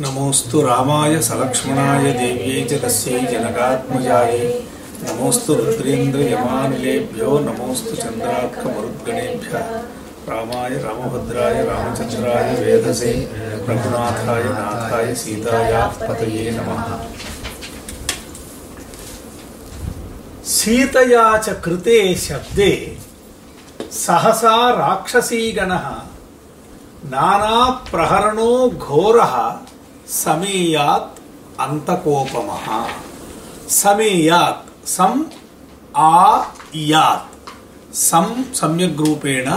नमोऽस्तु रामाय सलक्ष्मणाय देव्यै च तस्यै जनकात्मजायै। नमोऽस्तु रुद्रेन्द्रयमानिलेभ्यो, नमोऽस्तु चन्द्रार्कमरुद्गणेभ्यः रामाय रामभद्राय रामचन्द्राय वेधसे, रघुनाथाय नाथाय सीतायाः पतये नमः। सीतया च कृते शब्दे सहसा राक्षसीगणः नानाप्रहरणो घोरः। समेयात् अन्तकोपमः समेयात्, सम् आयात् सम् सम्यग्रूपेण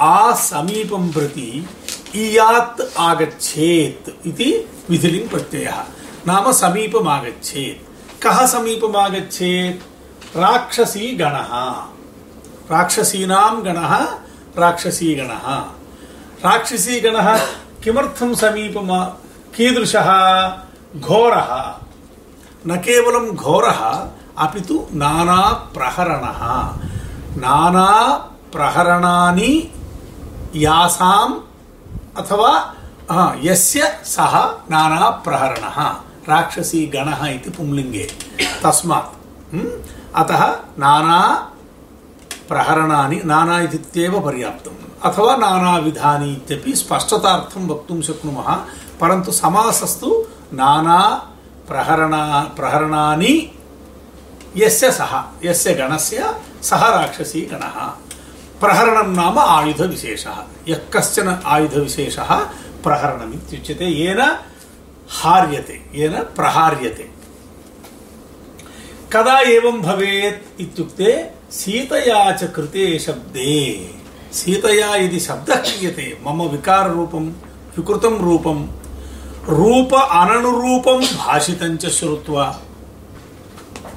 आ समीपं प्रति इयात् आगच्छेत् इति विधिलिङ् प्रत्ययः। नाम समीपम् आगच्छेत् कः समीपम् आगच्छेत् राक्षसी गणः राक्षसीनां गणः राक्षसीगणः। राक्षसीगणः किमर्थं समीपम् कीदृशः घोरः न केवलं घोरः अपि तु नानाप्रहरणः नानाप्रहरणानि यासाम् अथवा हा, यस्य सः नानाप्रहरणः राक्षसीगणः इति पुंलिङ्गे तस्मात् हम्? अतः नाना प्रहरणानि नाना इत्येव पर्याप्तम् अथवा नानाविधानि इत्यपि स्पष्टतार्थं वक्तुं शक्नुमः పరంతు సమాసస్తు నానా ప్రహరణ ప్రహరణాని ఎస్య సహ ఎస్య గణస్య సహ రాక్షసీ గణ. ప్రహరణం నామ ఆయుధ విశేష. యక్కశ్చన ఆయుధ విశేష ప్రహరణం ఇత్యుచ్యతే ఏన హార్యతే ఏన ప్రహార్యతే. కదా ఏం భవేత్ ఇత్యుక్తే సీతయా చ కృతే శబ్దే. సీతయా ఇది శబ్ద క్రియతే మమ వికార రూపం వికృతం రూపం. రూప అననురూపం భాషితంచ శ్రుత్వ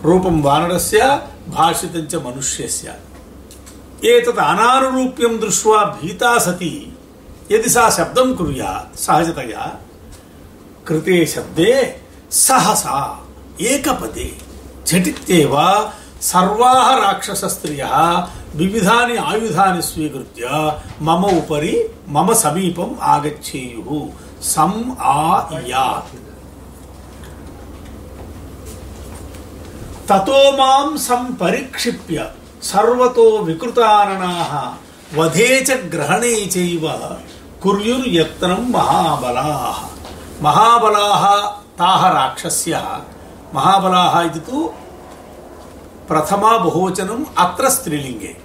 రూపం వానరస్య భాషితంచ మనుష్యస్య. ఏతత్ అనానురూప్యం దృష్వా భీతా సతి. ఎది సా శబ్దం కుర్యాత్ సహజతయా. కృతే శబ్దే సహసా ఏకపదే. ఝటిత్యేవా సర్వాహ రాక్షస రాక్షసస్త్రియः వివిధాని ఆయుధాన్ని స్వీకృత్య మమ ఉపరి మమ సమీపం ఆగచ్చేయు. सम् आयात् ततो माँ सम्परिक्षिप्य सर्वतो विकृताननाः, वधे च ग्रहणे चैव कुर्युर्यत्नं महाबलाः। महाबलाः ताः राक्षस्यः। महाबलाः इति तु प्रथमा बहुवचनम् अत्र स्त्रीलिङ्गे।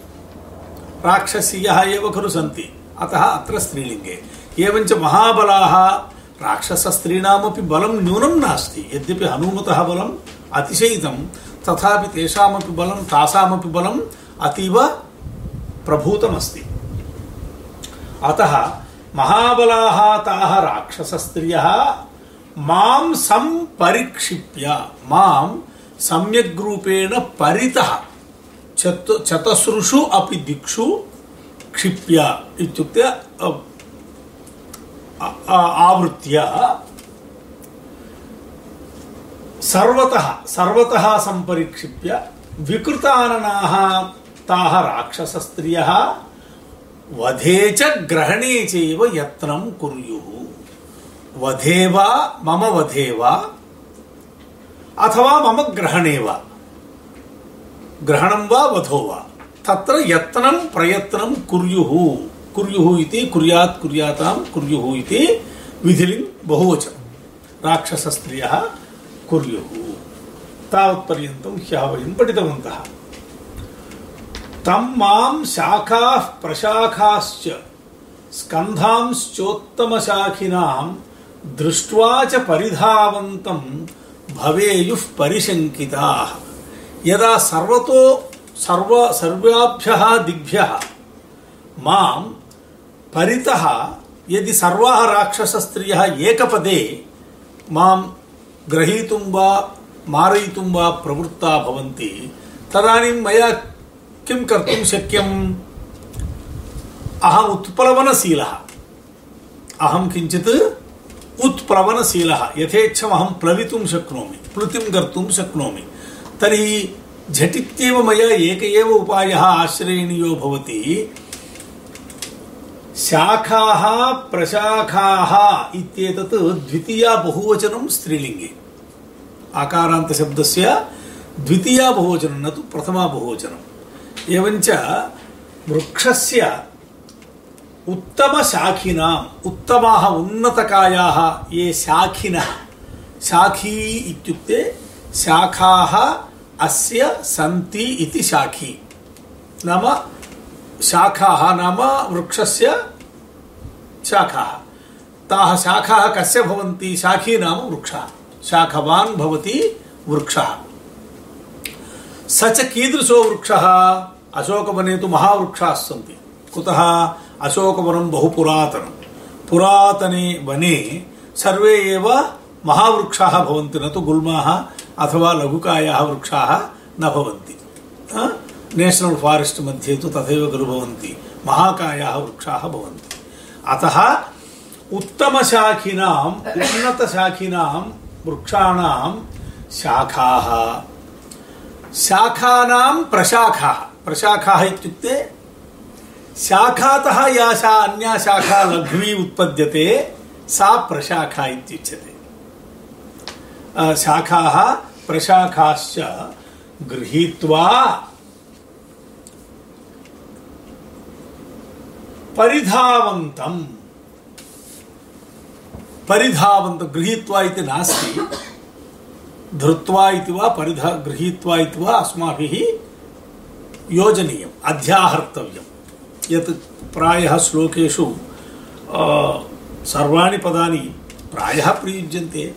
राक्षसीयः एव खलु सन्ति, अतः अत्र स्त्रीलिङ्गे। ఏమంచ మహాబలాహ రాక్షస స్త్రీణామపి బలం న్యూనం నాస్తి. యద్యపి హనుమత బలం అతిశయితం. తథాపి తేషామపి బలం తాసామపి బలం అతీవ ప్రభూతమస్తి. అత మహాబలాహ తాహ రాక్షస స్త్రియ మాం సంపరిక్షిప్య. మాం సమ్యక్ రూపేణ పరిత చతసృషు అపి దిక్షు క్షిప్య. ఇత్యుక్తే ఆవృత్య సర్వత సర్వత సంపరిక్షిప్య వికృతాననా తాహ రాక్షసస్త్రియ వధే చ గ్రహణే చేవ యత్నం కుర్యు. వధేవా మమ వధేవా అథవా మమ గ్రహణేవా. గ్రహణం వా వధో వా. తత్ర యత్నం ప్రయత్నం కుర్యు. कुर्युः इति, कुर्यात् कुर्यातां कुर्युः इति विधिलिङ् बहुवचनं। राक्षसस्त्रियः ह्यः वयं पठितवन्तः। तं माँ शाखाः प्रशाखाश्च, स्कन्धांश्चोत्तमशाखिनां दृष्ट्वा च परिधावन्तं भवेयुः परिशङ्किताः। यदा सर्वतो सर्व सर्वाभ्यः दिग्भ्यः, माँ परितः यदि सर्वाः राक्षसस्त्रियः एकपदे माँ ग्रहीतुं वा मारयितुं वा प्रवृत्ता भवन्ति, तदानीं मया किं कर्तुं शक्यम्? अहम् उत्प्लवनशीलः। अहं किञ्चित् उत्प्लवनशीलः। यथेच्छम् अहं प्लवितुं शक्नोमि, प्लुतिं कर्तुं शक्नोमि। तर्हि झटित्येव मया एक एव उपायः आश्रयणीयो भवति। శాఖాః ప్రశాఖాః ఇత్యేతత్ ద్వితీయ బహువచనం స్త్రీలింగే. ఆకారాంత శబ్దస్య ద్వితీయ బహువచనం నతు ప్రథమ బహువచనం. ఏవంచ వృక్షస్య ఉత్తమ శాఖినాం ఉత్తమాః ఉన్నతకాయాః ఏ శాఖిన? శాఖీ ఇత్యుక్తే శాఖాహ అస్య సంతి ఇతి శాఖీ. నామ शाखाः नाम वृक्षस्य शाखाः। ताः शाखाः कस्य भवन्ति? शाखी नाम वृक्षः। शाखवान् भवति वृक्षः। स च कीदृशो वृक्षः? अशोकवने तु महावृक्षाः सन्ति। कुतः? अशोकवनं बहु पुरातनं पुरातने वने सर्वे एव महावृक्षाः भवन्ति। न तु गुल्माः अथवा लघुकायाः वृक्षाः न भवन्ति। नेशनल् फारेस्ट् मध्ये तु तथैव खलु भवन्ति महाकायाः वृक्षाः भवन्ति। अतः उत्तमशाखिनाम् उन्नतशाखिनां वृक्षाणां शाखाः। शाखानां प्रशाखाः। प्रशाखाः इत्युक्ते शाखातः या शा अन्या शाखा लघ्वी उत्पद्यते, सा प्रशाखा इत्युच्यते। शाखाः प्रशाखाश्च गृहीत्वा పరిధావంతం. పరిధావంతం గృహీత్వా ఇది నాస్తి. ధృత్వా ఇది వా పరిధా గృహీత్వా ఇది వా అస్మాభి యోజనీయం అధ్యాహర్తవ్యం. యత్ ప్రాయ శ్లోకేషు సర్వాణి పదాని ప్రాయ ప్రయుజ్యంతే.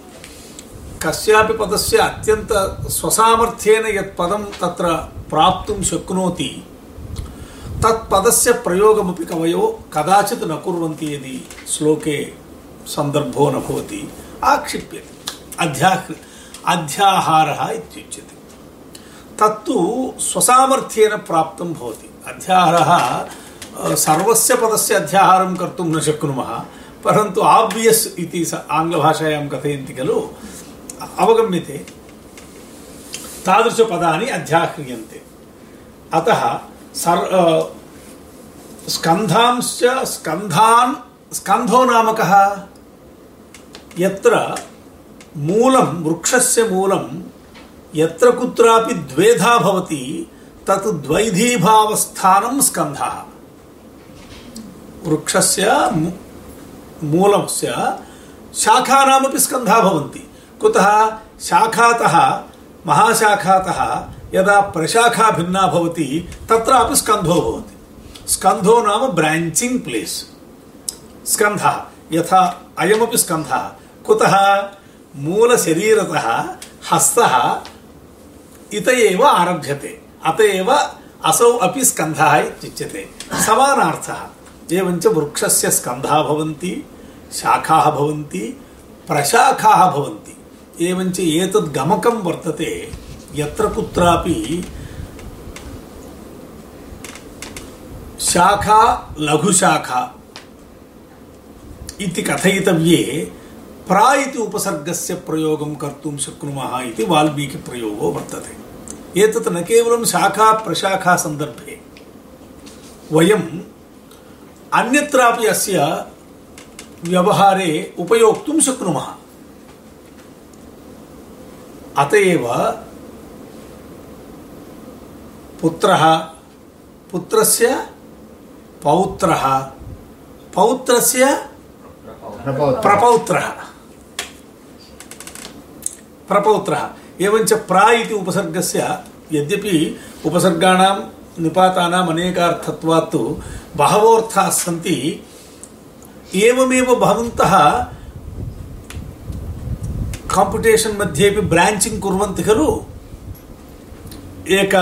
కస్యాపి పదస్య అత్యంత స్వసామర్థ్యేన యత్ పదం తత్ర ప్రాప్తుం శక్నోతి. తత్పదస్య ప్రయోగముపి కవయో కదాచిత్ నకుర్వంతి ఇది శ్లోకే సందర్భో నభవతి ఆక్షిప్యతి అధ్యాహ్ అధ్యాహార ఇత్యుచ్యతి. తత్తు స్వసామర్థ్యేన ప్రాప్తం భవతి. అధ్యాహార సర్వస్య పదస్య అధ్యాహారం కర్తుం న శక్నుమః. పరంతు ఆబ్వియస్ ఇది ఆంగ్లభాషాయాం కథయంతి ఖలు. అవగమ్యతే. తాదృశపదాన్ని అధ్యాహ్రియంతే అతః సర్ స్కంధాంశ్చ స్కంధాన్ స్కంధో నామక. ఎత్ర మూలం వృక్షస్య మూలం ఎత్ర కుత్రాపి ద్వేధా భవతి తత్ ద్వైధీభావస్థానం స్కంధ. వృక్షస్య మూలస్య శాఖానామపి స్కంధా భవంతి. కుతః శాఖాతః మహాశాఖాతః यदा प्रशाखा भिन्ना भवति, तत्रापि स्कन्धो भवति। स्कन्धो नाम ब्राञ्चिङ्ग् प्लेस्। स्कन्धः, यथा अयमपि स्कन्धः। कुतः? मूलशरीरतः हस्तः इत एव आरभ्यते। अत एव असौ अपि स्कन्धः इत्युच्यते। समानार्थः एवञ्च वृक्षस्य स्कन्धाः भवन्ति, शाखाः भवन्ति, प्रशाखाः भवन्ति। एवञ्च एतद् गमकं वर्तते। यत्र कुत्रापि शाखा लघुशाखा इति कथयितव्ये प्रा इति उपसर्गस्य प्रयोगं कर्तुं शक्नुमः इति वाल्मीकिप्रयोगो वर्तते। एतत् न केवलं शाखा प्रशाखा सन्दर्भे। वयम् अन्यत्रापि अस्य व्यवहारे उपयोक्तुं शक्नुमः। अत एव पुत्रः पुत्रस्य पौत्रः पौत्रस्य प्रपौत्रः। प्रपौत्रः। एवञ्च प्रा इति उपसर्गस्य यद्यपि उपसर्गाणां निपातानाम् अनेकार्थत्वात् तु बहवोऽर्थाः सन्ति एवमेव भवन्तः काम्पिटेशन् मध्येपि ब्राञ्चिङ्ग् कुर्वन्ति खलु? एक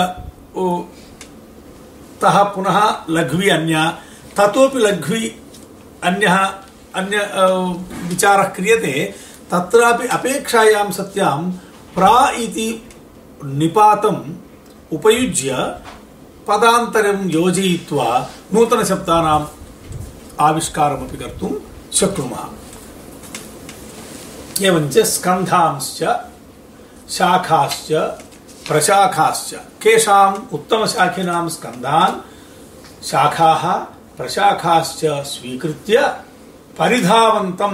तः पुनः लघ्वी अन्या। ततोपि लघ्वी अन्यः, अन्य विचारः क्रियते। तत्रापि अपेक्षायां सत्यां प्रा इति निपातम् उपयुज्य पदान्तरं योजयित्वा नूतनशब्दानाम् आविष्कारमपि कर्तुं शक्नुमः। एवञ्च स्कन्धांश्च, शाखाश्च, प्रशाखाश्च। केषाम् उत्तमशाखिनां स्कन्धान् शाखाः प्रशाखाश्च स्वीकृत्य परिधावन्तं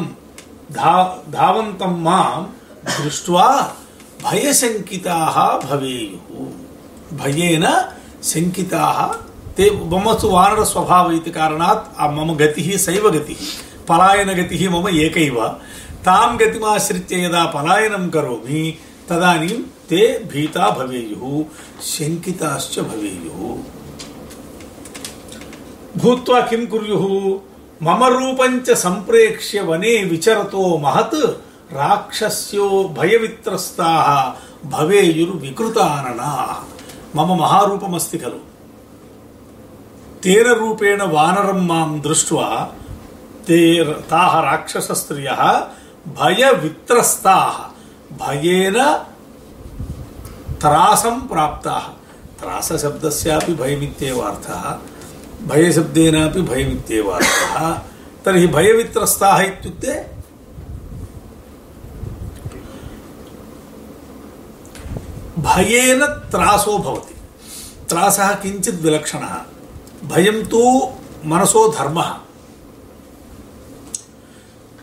धा धावन्तं माँ दृष्ट्वा भयशङ्किताः भवेयुः। भयेन शङ्किताः ते मम तु वानरस्वभाव इति कारणात् मम गतिः सैव गतिः। पलायनगतिः मम एकैव। तां गतिमाश्रित्य यदा पलायनं करोमि తదనీం తే భీతా భవేయు శంకితాశ్చ భవేయు. భూత్వా కిం కుర్యు మమ రూపంచ సంప్రేక్ష్య వనే విచరతో మహత్ రాక్షస్యో భయవిత్రస్తా భవేయురు వికృతాననా మమ మహారూపమస్తి ఖలు. తేన రూపేణ వానరం మాం దృష్ట్వా తే తాహ రాక్షసస్త్రియ భయవిత్రస్తాహ भयेन त्रासं प्राप्ताः। त्रासशब्दस्यापि भयमित्येव अर्थः। भयशब्देनापि भयमित्येव अर्थः। तर्हि भयवित्रस्ताः इत्युक्ते भयेन त्रासो भवति। त्रासः किञ्चित् विलक्षणः। भयं तु मनसो धर्मः।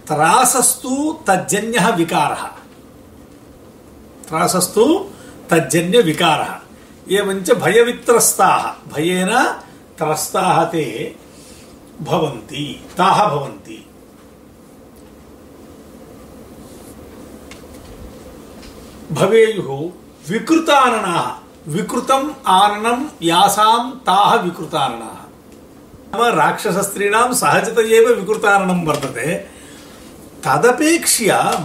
त्रासस्तु तज्जन्यः विकारः। त्रासस्तु तज्जन्यविकारः एवञ्च भयवित्रस्ताः। भयेन त्रस्ताः ते भवन्ति, ताः भवन्ति। भवेयुः विकृताननाः। विकृतम् आननं यासां ताः विकृताननाः। नाम राक्षसस्त्रीणां सहजत एव विकृताननं वर्तते। తదపేక్ష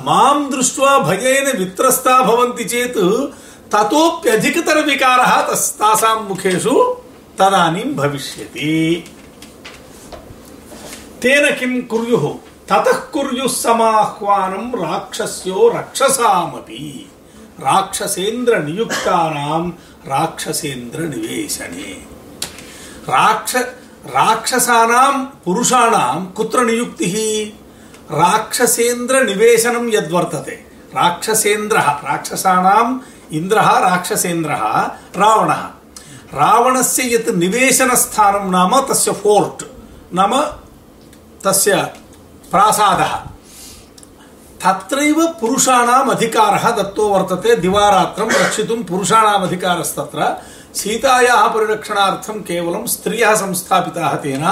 మాం దృష్ట్వా భయేన విత్రస్తా భవంతి చేత్ తతోప్యధికతర వికార తాసాం ముఖేషు తదానీం భవిష్యతి. తేన కిం కుర్యు? తతః కుర్యు సమాహ్వానం రాక్షస్యో రక్షసామపి. రాక్షసేంద్ర నియుక్తానాం రాక్షసేంద్ర నివేశనే. రాక్ష రాక్షసానాం పురుషాణం కుత్ర నియుక్తి? नियुक्तिः राक्षसेन्द्र निवेशनं यद्वर्तते राक्षसेन्द्रः राक्षसानाम् इन्द्रः राक्षसेन्द्रः रावणः रावणस्य यत् निवेशनस्थानं नाम तस्य फोर्ट् नाम तस्य प्रासादः तत्रैव पुरुषाणाम् अधिकारः दत्तो वर्तते दिवारात्रं रक्षितुं पुरुषाणाम् अधिकारस्तत्र सीतायाः परिरक्षणार्थं केवलं स्त्रियः संस्थापिताः तेन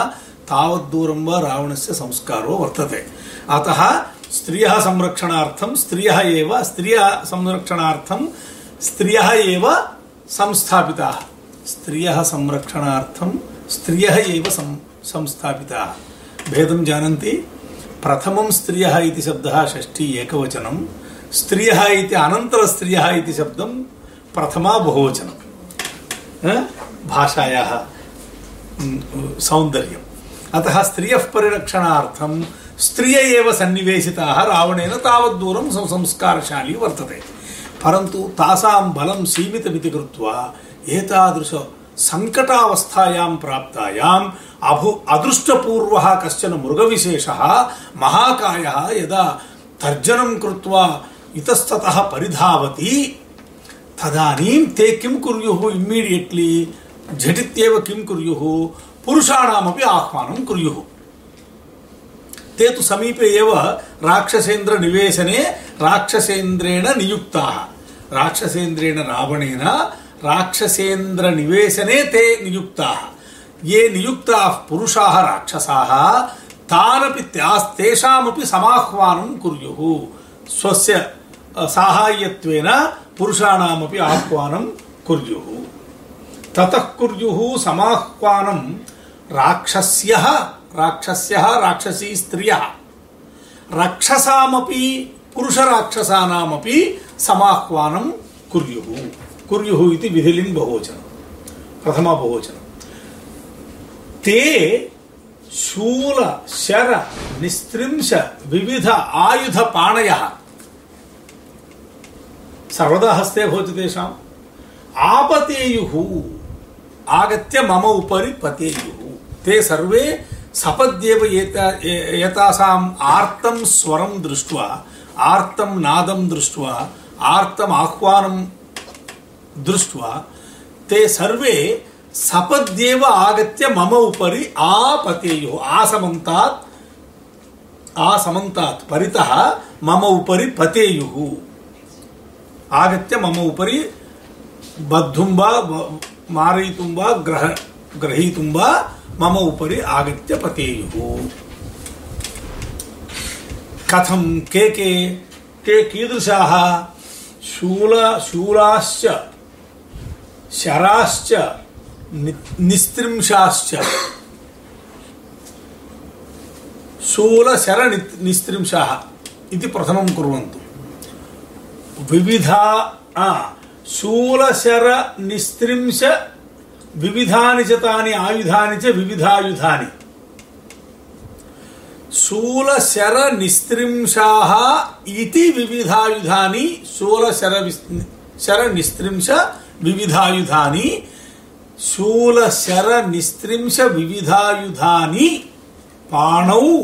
तावद्दूरं वा रावणस्य संस्कारो वर्तते अतः स्त्रियः संरक्षणार्थं, स्त्रियः एव, स्त्रियः संरक्षणार्थं, स्त्रियः एव संस्थापिताः। स्त्रियः संरक्षणार्थं, स्त्रियः एव संस्थापिताः। भेदं जानन्ति। प्रथमं स्त्रियः इति शब्दः, षष्ठी एकवचनं। शब्दं प्रथमा बहुवचनं। भाषायाः सौन्दर्यम्। अतः स्त्रियः परिरक्षणार्थं స్త్రియ ఏవ సన్నివేశిత రావణేన తావద్దూరం సంస్కారశాలి వర్తతే. పరంతు తాసాం బలం సీమితమితి కృత్వా ఏతాదృశ సంకటావస్థాయాం ప్రాప్తాయాం అభు అదృష్టపూర్వ కశ్చన మృగవిశేష మహాకాయ యదా తర్జనం కృత్వా ఇతస్తత పరిధావతి. తదనీం తే కిం కుర్యు ఇమ్మీడియట్లీ ఝటిత్యవ కిం కుర్యు పురుషాణమే ఆహ్వానం కుర్యు. ते तु समीपे एव राक्षसेन्द्र निवेशने राक्षसेन्द्रेण नियुक्ताः राक्षसेन्द्रेण रावणेन राक्षसेन्द्र निवेशने ते नियुक्ताः ये नियुक्ताः पुरुषाः राक्षसाः तानपि तेषामपि समाह्वानं कुर्युः स्वस्य साहाय्यत्वेन पुरुषाणामपि आह्वानं कुर्युः ततः कुर्युः समाह्वानं राक्षस्यः రాక్షస్య రాక్షసీ స్త్రియ రక్షసామపి పురుష రాక్షసానామపి సమాహ్వానం కుర్యు కుర్యు ఇది విధిలిన్ బహువచనం ప్రథమ బహువచనం తే శూల శర నిస్త్రింశ వివిధ ఆయుధ పాణయ సర్వదా హస్తే భవతి తేషాం ఆపతేయు ఆగత్య మమ ఉపరి పతేయు తే సర్వే సపద్యేవ ఏతాసాం ఆర్తం స్వరం దృష్ట్వా ఆర్తం నాదం దృష్ట్వా ఆర్తం ఆహ్వానం దృష్ట్వా. తే సర్వే సపద్యేవ ఆగత్య మమ ఉపరి ఆ పతేయో ఆ సమంతాత్ ఆ సమంతాత్ పరిత మమ ఉపరి పతేయు. ఆగత్య మమ ఉపరి బద్ధుం వా గ్రహ గ్రహీతుంబా मम उपरि आगत्य पतेयुः। कथं के के ते कीदृशाः? शूल, शूलाश्च, शराश्च, नि- निस्त्रिंशाश्च। शूलशर निस्त्रिंशाः इति प्रथमं कुर्वन्तु। विविधा शूलशर निस्त्रिंश వివిధాని చ ఆయుధాని చ వివిధాయుధాని. శూల శర నిస్త్రింశాహ ఇది వివిధాయుధాని శూల శర శర నిస్త్రింశ వివిధాయుధాని శూల శర నిస్త్రింశ వివిధాయుధాని పాణౌ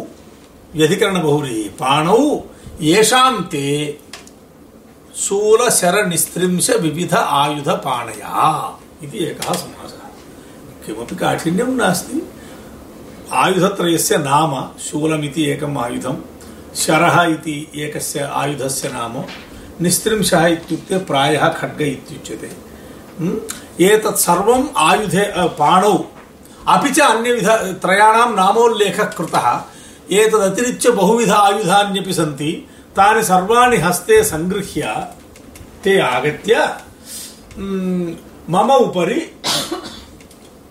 వ్యధికరణ బహుళి పాణౌ ఏషాం తే శూలశర నిస్త్రింశ వివిధ ఆయుధ పాణయా. ఇది ఏకः సమయः. किमपि काठिन्यं नास्ति। आयुधत्रयस्य नाम शूलमिति एकम् आयुधं शरः इति एकस्य आयुधस्य नाम निस्त्रिंशः इत्युक्ते प्रायः खड्ग इत्युच्यते। हम्म? एतत् सर्वम् आयुधे पाणौ। अपि च अन्यविध त्रयाणां नामोल्लेखः कृतः एतदतिरिच्य बहुविध आयुधान्यपि सन्ति। तानि सर्वाणि हस्ते सङ्गृह्य ते आगत्य हम्म, मम उपरि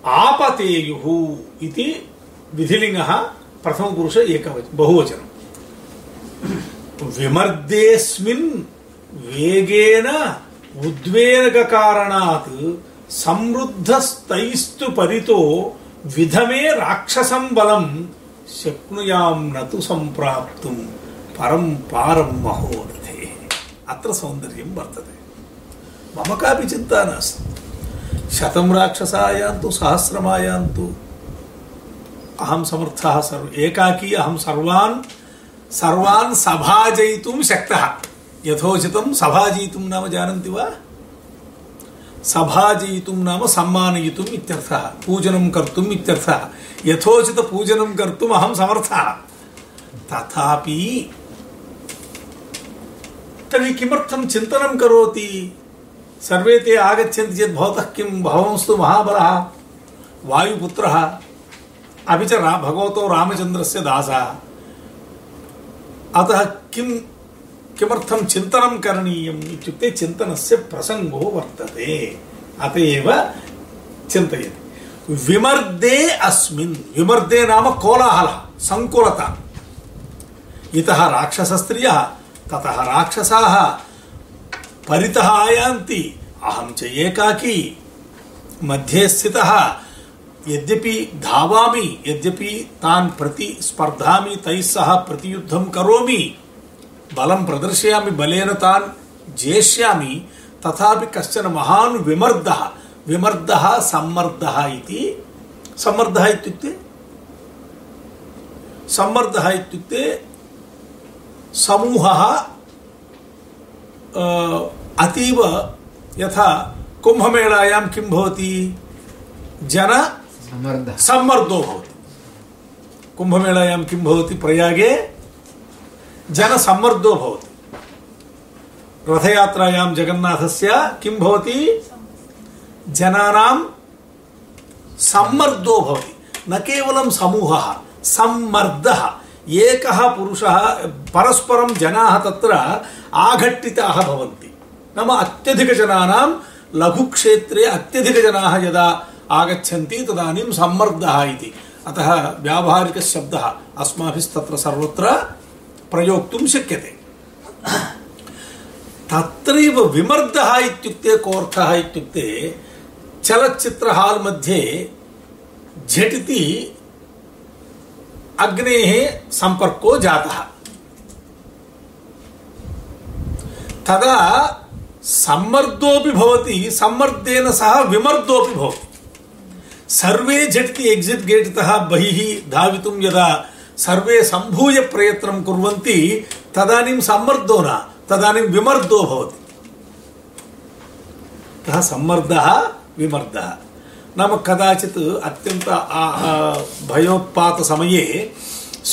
ఆపతేయు ఇది విధిలింగ ప్రథమ పురుష ఏకవచ బహువచనం. విమర్దేస్మిన్ వేగేన ఉద్వేగ కారణాత్ సమృద్ధ స్థైస్తు పరితో విధమే రాక్షసం బలం శక్నుయాం నతు సంప్రాప్తుం పరం పారం మహోర్థే. అత్ర సౌందర్యం వర్తతే. మమకాపి చింతా నాస్తి. शतं राक्षसायान्तु, सहस्रमायान्तु। अहं समर्थः सर्व एकाकी अहं सर्वान् सर्वान् सभाजयितुं शक्तः। यथोचितं सभाजयितुं नाम जानन्ति वा? सभाजयितुं नाम सम्मानयितुम् इत्यर्थः। पूजनं कर्तुम् इत्यर्थः। यथोचितपूजनं कर्तुम् अहं समर्थः। तथापि तर्हि किमर्थं चिन्तनं करोति? सर्वे ते आगच्छन्ति चेत् भवतः किं भवंस्तु महाबलः, वायुपुत्रः, अपि च भगवतो रामचन्द्रस्य दासः। अतः किं किमर्थं चिन्तनं करणीयम् इत्युक्ते चिन्तनस्य प्रसङ्गो वर्तते। अत चिन्तयति। विमर्दे अस्मिन्। विमर्दे नाम कोलाहलः, सङ्कुलता। इतः राक्षसस्त्रियः, ततः राक्षसाः परितः आयान्ति। अहं च एकाकी। मध्ये स्थितः। यद्यपि धावामि, यद्यपि तान् प्रति स्पर्धामि तैः सह प्रतियुद्धं करोमि, बलं प्रदर्शयामि, बलेन तान् जेष्यामि तथापि कश्चन महान् विमर्दः विमर्दः सम्मर्दः इति। सम्मर्दः इत्युक्ते? सम्मर्दः इत्युक्ते समूहः अतीव यथा कुम्भमेळायां किं भवति? जन सम्मर्दो भवति। कुम्भमेळायां किं भवति? प्रयागे जनसम्मर्दो भवति। रथयात्रायां जगन्नाथस्य किं भवति? जनानां सम्मर्दो भवति। न केवलं समूहः सम्मर्दः। एकः पुरुषः परस्परं जनाः तत्र आघट्टिताः भवन्ति। नाम अत्यधिकजनानां लघुक्षेत्रे अत्यधिकजनाः यदा आगच्छन्ति तदानीं सम्मर्दः इति। अतः व्यावहारिकशब्दः अस्माभिस्तत्र सर्वत्र प्रयोक्तुं शक्यते। तत्रैव विमर्दः इत्युक्ते कोऽर्थः इत्युक्ते चलच्चित्र हाल् मध्ये झटिति अग्नेः सम्पर्को जातः। तदा సమ్మర్దోపి భవతి సమ్మర్దేన సహ విమర్దోపి భవతి. సర్వే జట్కి ఎగ్జిట్ గేట్ తహ బహిః ధావితుం యదా. సర్వే సంభూయ ప్రయత్నం కుర్వంతి తదనీం సమ్మర్దో నా తదనీం విమర్దో భవతి. సమ్మర్ద విమర్ద. నమ కదాచిత్ అత్యంత భయోత్పాత సమయే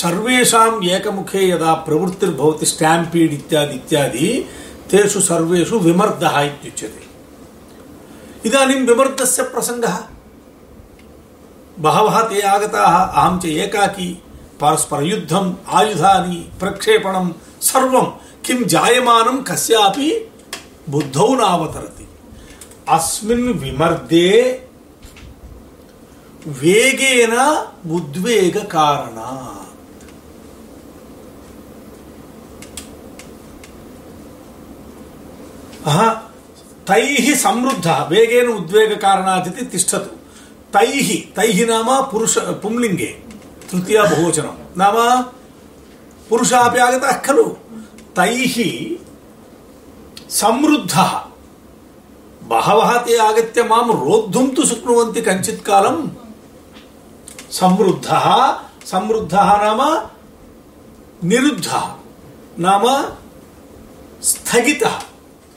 సర్వేషాం ఏకముఖే యదా ప్రవృత్తిర్భవతి స్టాంపీడ్ ఇత్యాది ఇత్యాది. इत्यादि तेषु सर्वेषु विमर्दः इत्युच्यते इदानीं विमर्दस्य प्रसङ्गः बहवः ते आगताः अहं च एकाकी परस्परयुद्धम् आयुधानि प्रक्षेपणं सर्वं किं जायमानं कस्यापि बुद्धौ नावतरति अस्मिन् विमर्दे वेगेन उद्वेगकारणात् तैः समृद्धः वेगेन उद्वेगकारणात् इति तिष्ठतु तैः तैः नाम पुरुष पुंलिङ्गे तृतीया बहुवचनं नाम पुरुषः अपि आगतः खलु तैः समृद्धः बहवः ते आगत्य मां रोद्धुं तु शक्नुवन्ति कञ्चित् कालं समृद्धः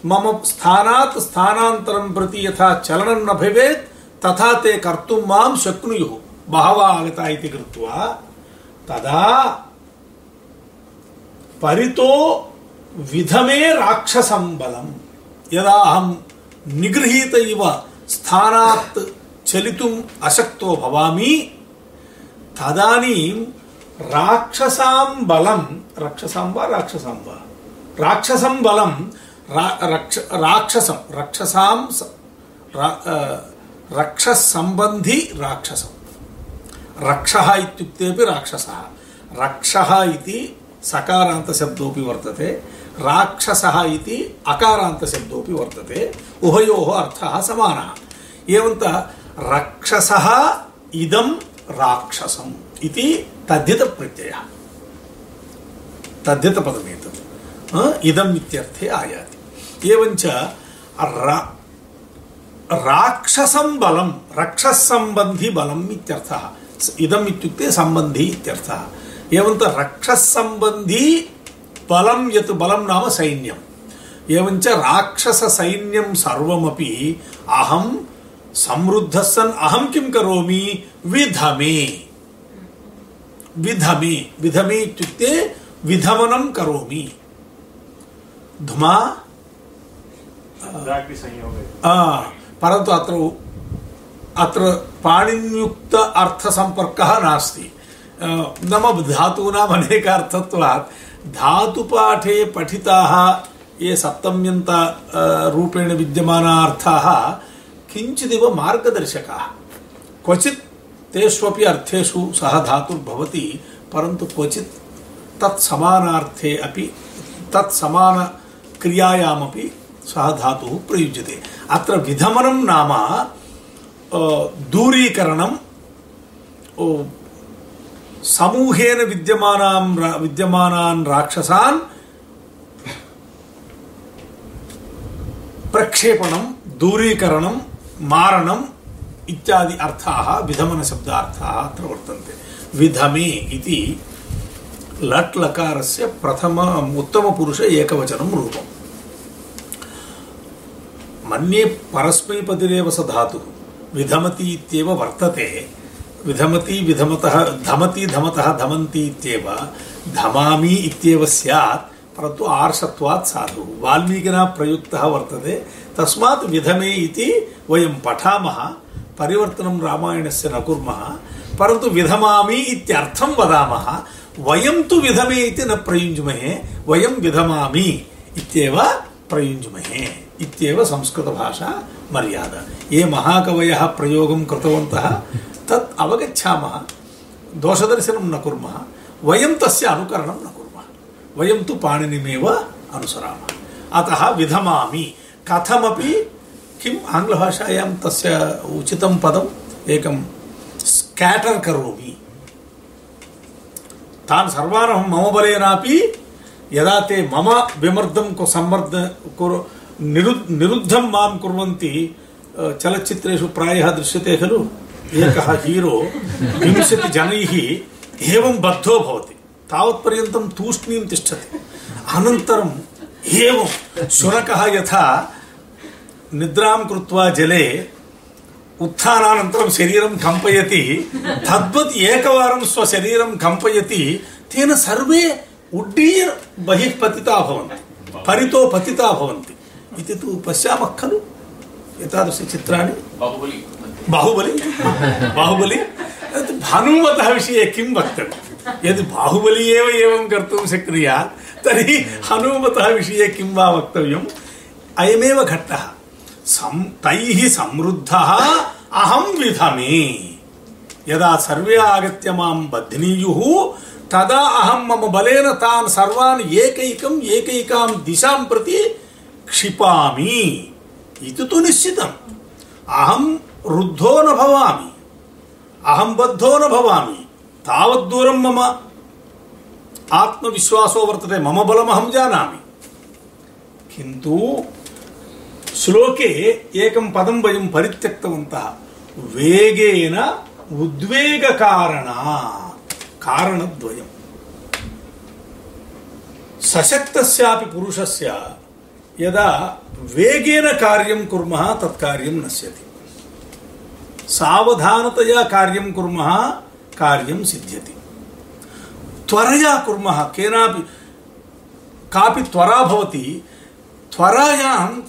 మమ స్థానాత్ స్థానాంతరం ప్రతి యథా చలనం న భవేత్ తథా తే కర్తు మాం శక్నుయు. బహవా ఆగత ఇది కృత్వా. తదా పరితో విధమే రాక్షసం బలం. యదా అహం నిగృహీత ఇవ స్థానాత్ చలితుం అశక్తో భవామి. తదానీం రాక్షసాం బలం. రాక్షసాం వా? రాక్షసాం వా? రాక్షసం బలం రాక్షసం రక్షసాం రక్ష సంబంధి రాక్షసం. రక్ష ఇత్యుక్తేపి రాక్షస. రక్ష ఇది సకారాంత శబ్దోపి వర్తతే. రాక్షస ఇది అకారాంత శబ్దోపి వర్తతే. ఉభయో అర్థ సమాన. ఏమంత రక్షస ఇదం రాక్షసం ఇది తద్ధిత ప్రత్యయ తద్ధిత పదమేత ఇదం ఇత్యర్థే ఆయాతి. एवञ्च राक्षसं बलं रक्षसम्बन्धि बलम् इत्यर्थः इदम् इत्युक्ते सम्बन्धि इत्यर्थः। एवञ्च रक्षसम्बन्धि बलं यत् बलं नाम सैन्यम्। एवञ्च राक्षससैन्यं सर्वमपि अहं समृद्धः सन् अहं किं करोमि? विधमे। विधमे विधमे इत्युक्ते विधमनं करोमि। धुमा परन्तु अत्र अत्र पाणिन्युक्त अर्थसम्पर्कः नास्ति। नाम धातूनाम् अनेकार्थत्वात्। धातुपाठे पठिताः ये सप्तम्यन्त रूपेण विद्यमानाः अर्थाः किञ्चिदिव मार्गदर्शकाः। क्वचित् तेष्वपि अर्थेषु सः धातुर्भवति, परन्तु क्वचित् तत् समानार्थे अपि तत् సహ ధాతు ప్రయుజ్యతే. అత్ర విధమనం నామ దూరీకరణం సమూహేన విద్యమానాం విద్యమానాన్ రాక్షసాన్ ప్రక్షేపణం దూరీకరణం మారణం ఇత్యాది అర్థాः విధమనశబ్దార్థాः అత్ర వర్తంతే. విధమే ఇది లట్ లకారస్య ప్రథమ ఉత్తమపురుష ఏకవచనం రూపం. मन्ये परस्मैपदिरेव स धातुः विधमति इत्येव वर्तते। विधमति विधमतः, धमति धमतः धमन्ति इत्येव, धमामि इत्येव स्यात्, परन्तु आर्षत्वात् साधुः। वाल्मीकिना प्रयुक्तः वर्तते, तस्मात् विधमे इति वयं पठामः, परिवर्तनं रामायणस्य न कुर्मः, परन्तु विधमामि इत्यर्थं वदामः, वयं तु विधमे इति न प्रयुञ्ज्महे, वयं विधमामि इत्येव प्रयुञ्ज्महे इत्येव संस्कृतभाषा मर्यादा। ये महाकवयः प्रयोगं कृतवन्तः, तत् अवगच्छामः, दोषदर्शनं न कुर्मः, वयं तस्य अनुकरणं न कुर्मः। वयं तु पाणिनिमेव अनुसरामः। अतः विधमामि। कथमपि किम् आङ्ग्लभाषायां तस्य उचितं पदम् एकं स्केटर् करोमि। तान् सर्वान् मम बलेनापि యదాతే మమ విమర్దం సమ్మర్ద నిరు నిరుద్ధం మాం కుర్వంతి చలచిత్రేషు ప్రాయ దృశ్యతే ఖలు? ఏక హీరో వింశతి జనై ఏం బద్ధో భవతి. తావత్పర్యంతం తూష్ణీం తిష్టతి. అనంతరం ఏం శునక యథా నిద్రాం కృత్వా జలే ఉత్నానంతరం శరీరం కంపయతి తద్వత్ ఏకవారం స్వశరీరం కంపయతి తేన సర్వే उड्डीय बहिः पतिता भवन्ति परितो पतिता भवन्ति। इति तु पश्यामः खलु। एतादृशचित्राणि बाहुबली बाहुबली? बाहुबली? तत् हनुमतः विषये किं वक्तव्यं यदि बाहुबली एव एवं कर्तुं शक्नुयात् तर्हि हनुमतः विषये किं वा वक्तव्यम्? अयमेव घट्टः। सं तैः समृद्धः अहं विधमे। यदा सर्वे आगत्य माँ बध्नीयुः తదా అహం మమ బలేన తాన్ సర్వాన్ ఏకైకం ఏకైకాం దిశాం ప్రతి క్షిపామి. ఇది తు నిశ్చితం. అహం రుద్ధో న భవామి. అహం బద్ధో న భవామి. తావద్దూరం మమ. ఆత్మవిశ్వాసో వర్తతే మమ బలమహం జానామి. కింటూ శ్లోకే ఏకం పదం వయం పరిత్యక్తవంత. వేగేన ఉద్వేగ కారణా कारणद्वयम्। सशक्तस्यापि पुरुषस्य यदा वेगेन कार्यं कुर्मः, तत् कार्यं नश्यति। सावधानतया कार्यं कुर्मः, कार्यं सिद्ध्यति। त्वरया कुर्मः, केनापि, कापि त्वरा भवति, त्वरायां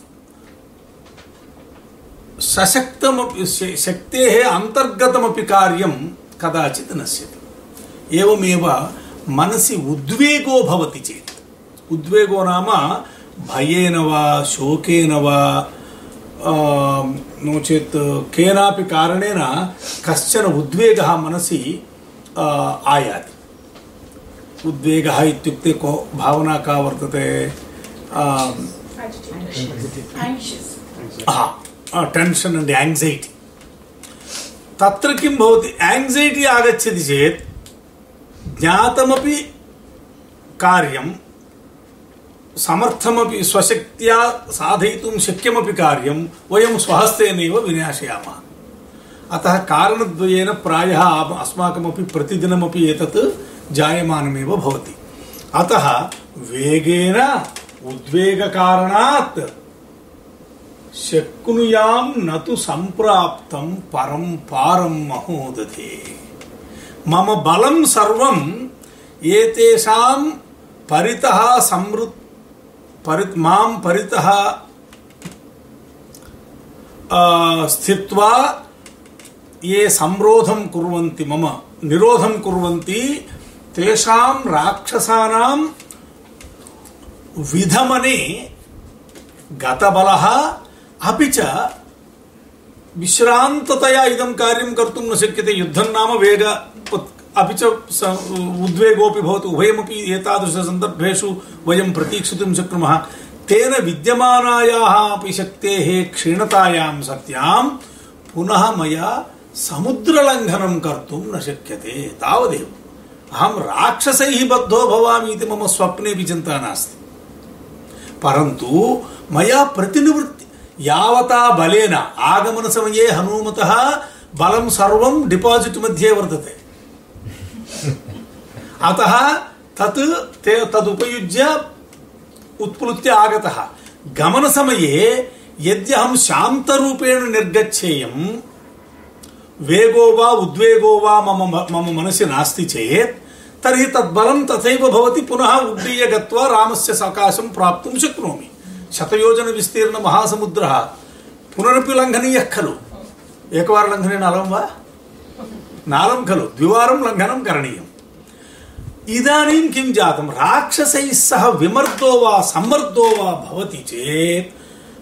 सशक्तमपि शक्तेः अन्तर्गतमपि कार्यं कदाचित् नश्यति। एवमेव मनसि उद्वेगो भवति चेत्। उद्वेगो नाम भयेन वा शोकेन वा नो चेत् केनापि कारणेन कश्चन उद्वेगः मनसि आयाति। उद्वेगः इत्युक्ते को भावना का वर्तते? टेन्शन् अण्ड् एङ्सैटि तत्र किं भवति? एङ्सैटि आगच्छति चेत् జ్ఞాతమపి కార్యం సమర్థమపి స్వశక్త్యా సాధయితుం శక్యమపి కార్యం వయం స్వహస్తేనైవ వినాశయామ. అత కారణద్వయన ప్రాయ అస్మాకమపి ప్రతిదినమపి ఏతత్ జాయమానమేవ భవతి. అత వేగేన ఉద్వేగకారణాత్ శక్నుయాం నతు సంప్రాప్తం పరం పారం మహోదధే. मम बलं एतेषां परितः संवृत् परि माँ परितः स्थित्वा ये संरोधं कुर्वन्ति मम, निरोधं कुर्वन्ति तेषां राक्षसानां विधमने गतबलः, अपि च विश्रान्ततया इदं कार्यं कर्तुं न शक्यते। युद्धं नाम वेग अपि च उद्वेगोऽपि भवति। उभयमपि एतादृशसन्दर्भेषु वयं प्रतीक्षितुं शक्नुमः। तेन विद्यमानायाः अपि शक्तेः क्षीणतायां सत्यां पुनः मया समुद्रलङ्घनं कर्तुं न शक्यते। तावदेव। अहं राक्षसैः बद्धो भवामि इति मम स्वप्नेपि चिन्ता नास्ति। परन्तु मया प्रतिनिवृत्ति यावता बलेन आगमनसमये हनूमतः बलं सर्वं डिपाजिट् मध्ये वर्तते अतः तत् ते तदुपयुज्य उत्प्लुत्य आगतः गमनसमये यद्यहं शान्तरूपेण निर्गच्छेयं वेगो वा उद्वेगो वा मम मम मनसि नास्ति चेत् तर्हि तद्बलं तथैव भवति पुनः उड्डीय गत्वा रामस्य सकाशं प्राप्तुं शक्नोमि శతయోజన విస్తీర్ణ మహాసముద్ర పునరపి లంఘనీయ ఖలు ఏకవార లంఘనే నలం వా? నాలం ఖలు ద్వివారం లంఘనం కరణీయం. ఇదానీం కిం జాతం. రాక్షసై సహ విమర్దో వా సమర్థో వా భవతి చేత్.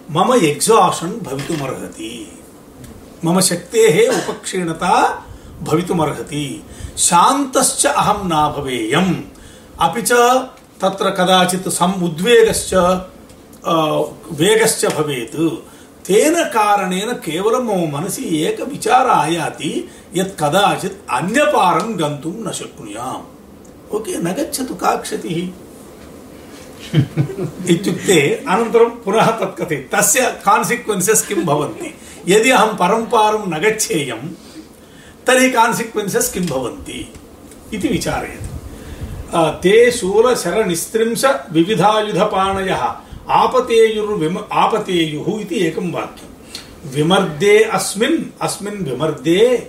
మమ ఎగ్జాషన్ భవితుమర్హతి. మమ శక్తే ఉపక్షీణత భవితుమర్హతి. శాంతశ్చ అహం నా భవేయం. అపిచ తత్ర కదాచిత్ సమ్ ఉద్వేగశ్చ वेगश्च भवेत्। तेन कारणेन केवलं मम मनसि एक विचार आयाति यत् कदाचित् अन्यपारं गन्तुं न शक्नुयाम्। ओके न गच्छतु का क्षतिः? इत्युक्ते अनन्तरं पुनः तत् कथयति तस्य कान्सिक्वेन्सेस् किं भवन्ति? यदि अहं परम्पारं न गच्छेयं तर्हि कान्सिक्वेन्सेस् किं भवन्ति? इति विचारयति। ते शूलशरनिस्त्रिंश ఆపతేయుర్ విమ ఆపతేయు ఇది ఏకం వాక్యం. విమర్దే అస్మిన్ అస్మిన్ విమర్దే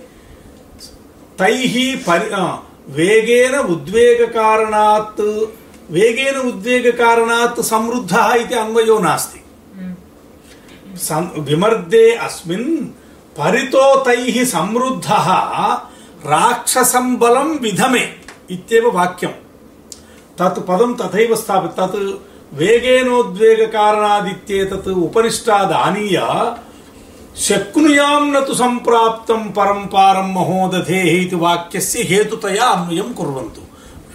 తైహి పరి వేగేన ఉద్వేగ కారణాత్ వేగేన ఉద్వేగ కారణాత్ సమృద్ధ ఇది అన్వయో నాస్తి. విమర్దే అస్మిన్ పరితో తైహి సమృద్ధ రాక్షసం బలం విధమే. ఇత్యేవ వాక్యం. తత్ పదం తథైవ స్థాపి తత్ వేగేనోద్వేగ కారణాదిత్యేతత్ ఉపనిష్టాదానీయ శక్నుయామ్నతు సంప్రాప్తం పరం పారం పరంపారం ఇది వాక్యస్య హేతుతయా అన్వయం కుర్వంతు.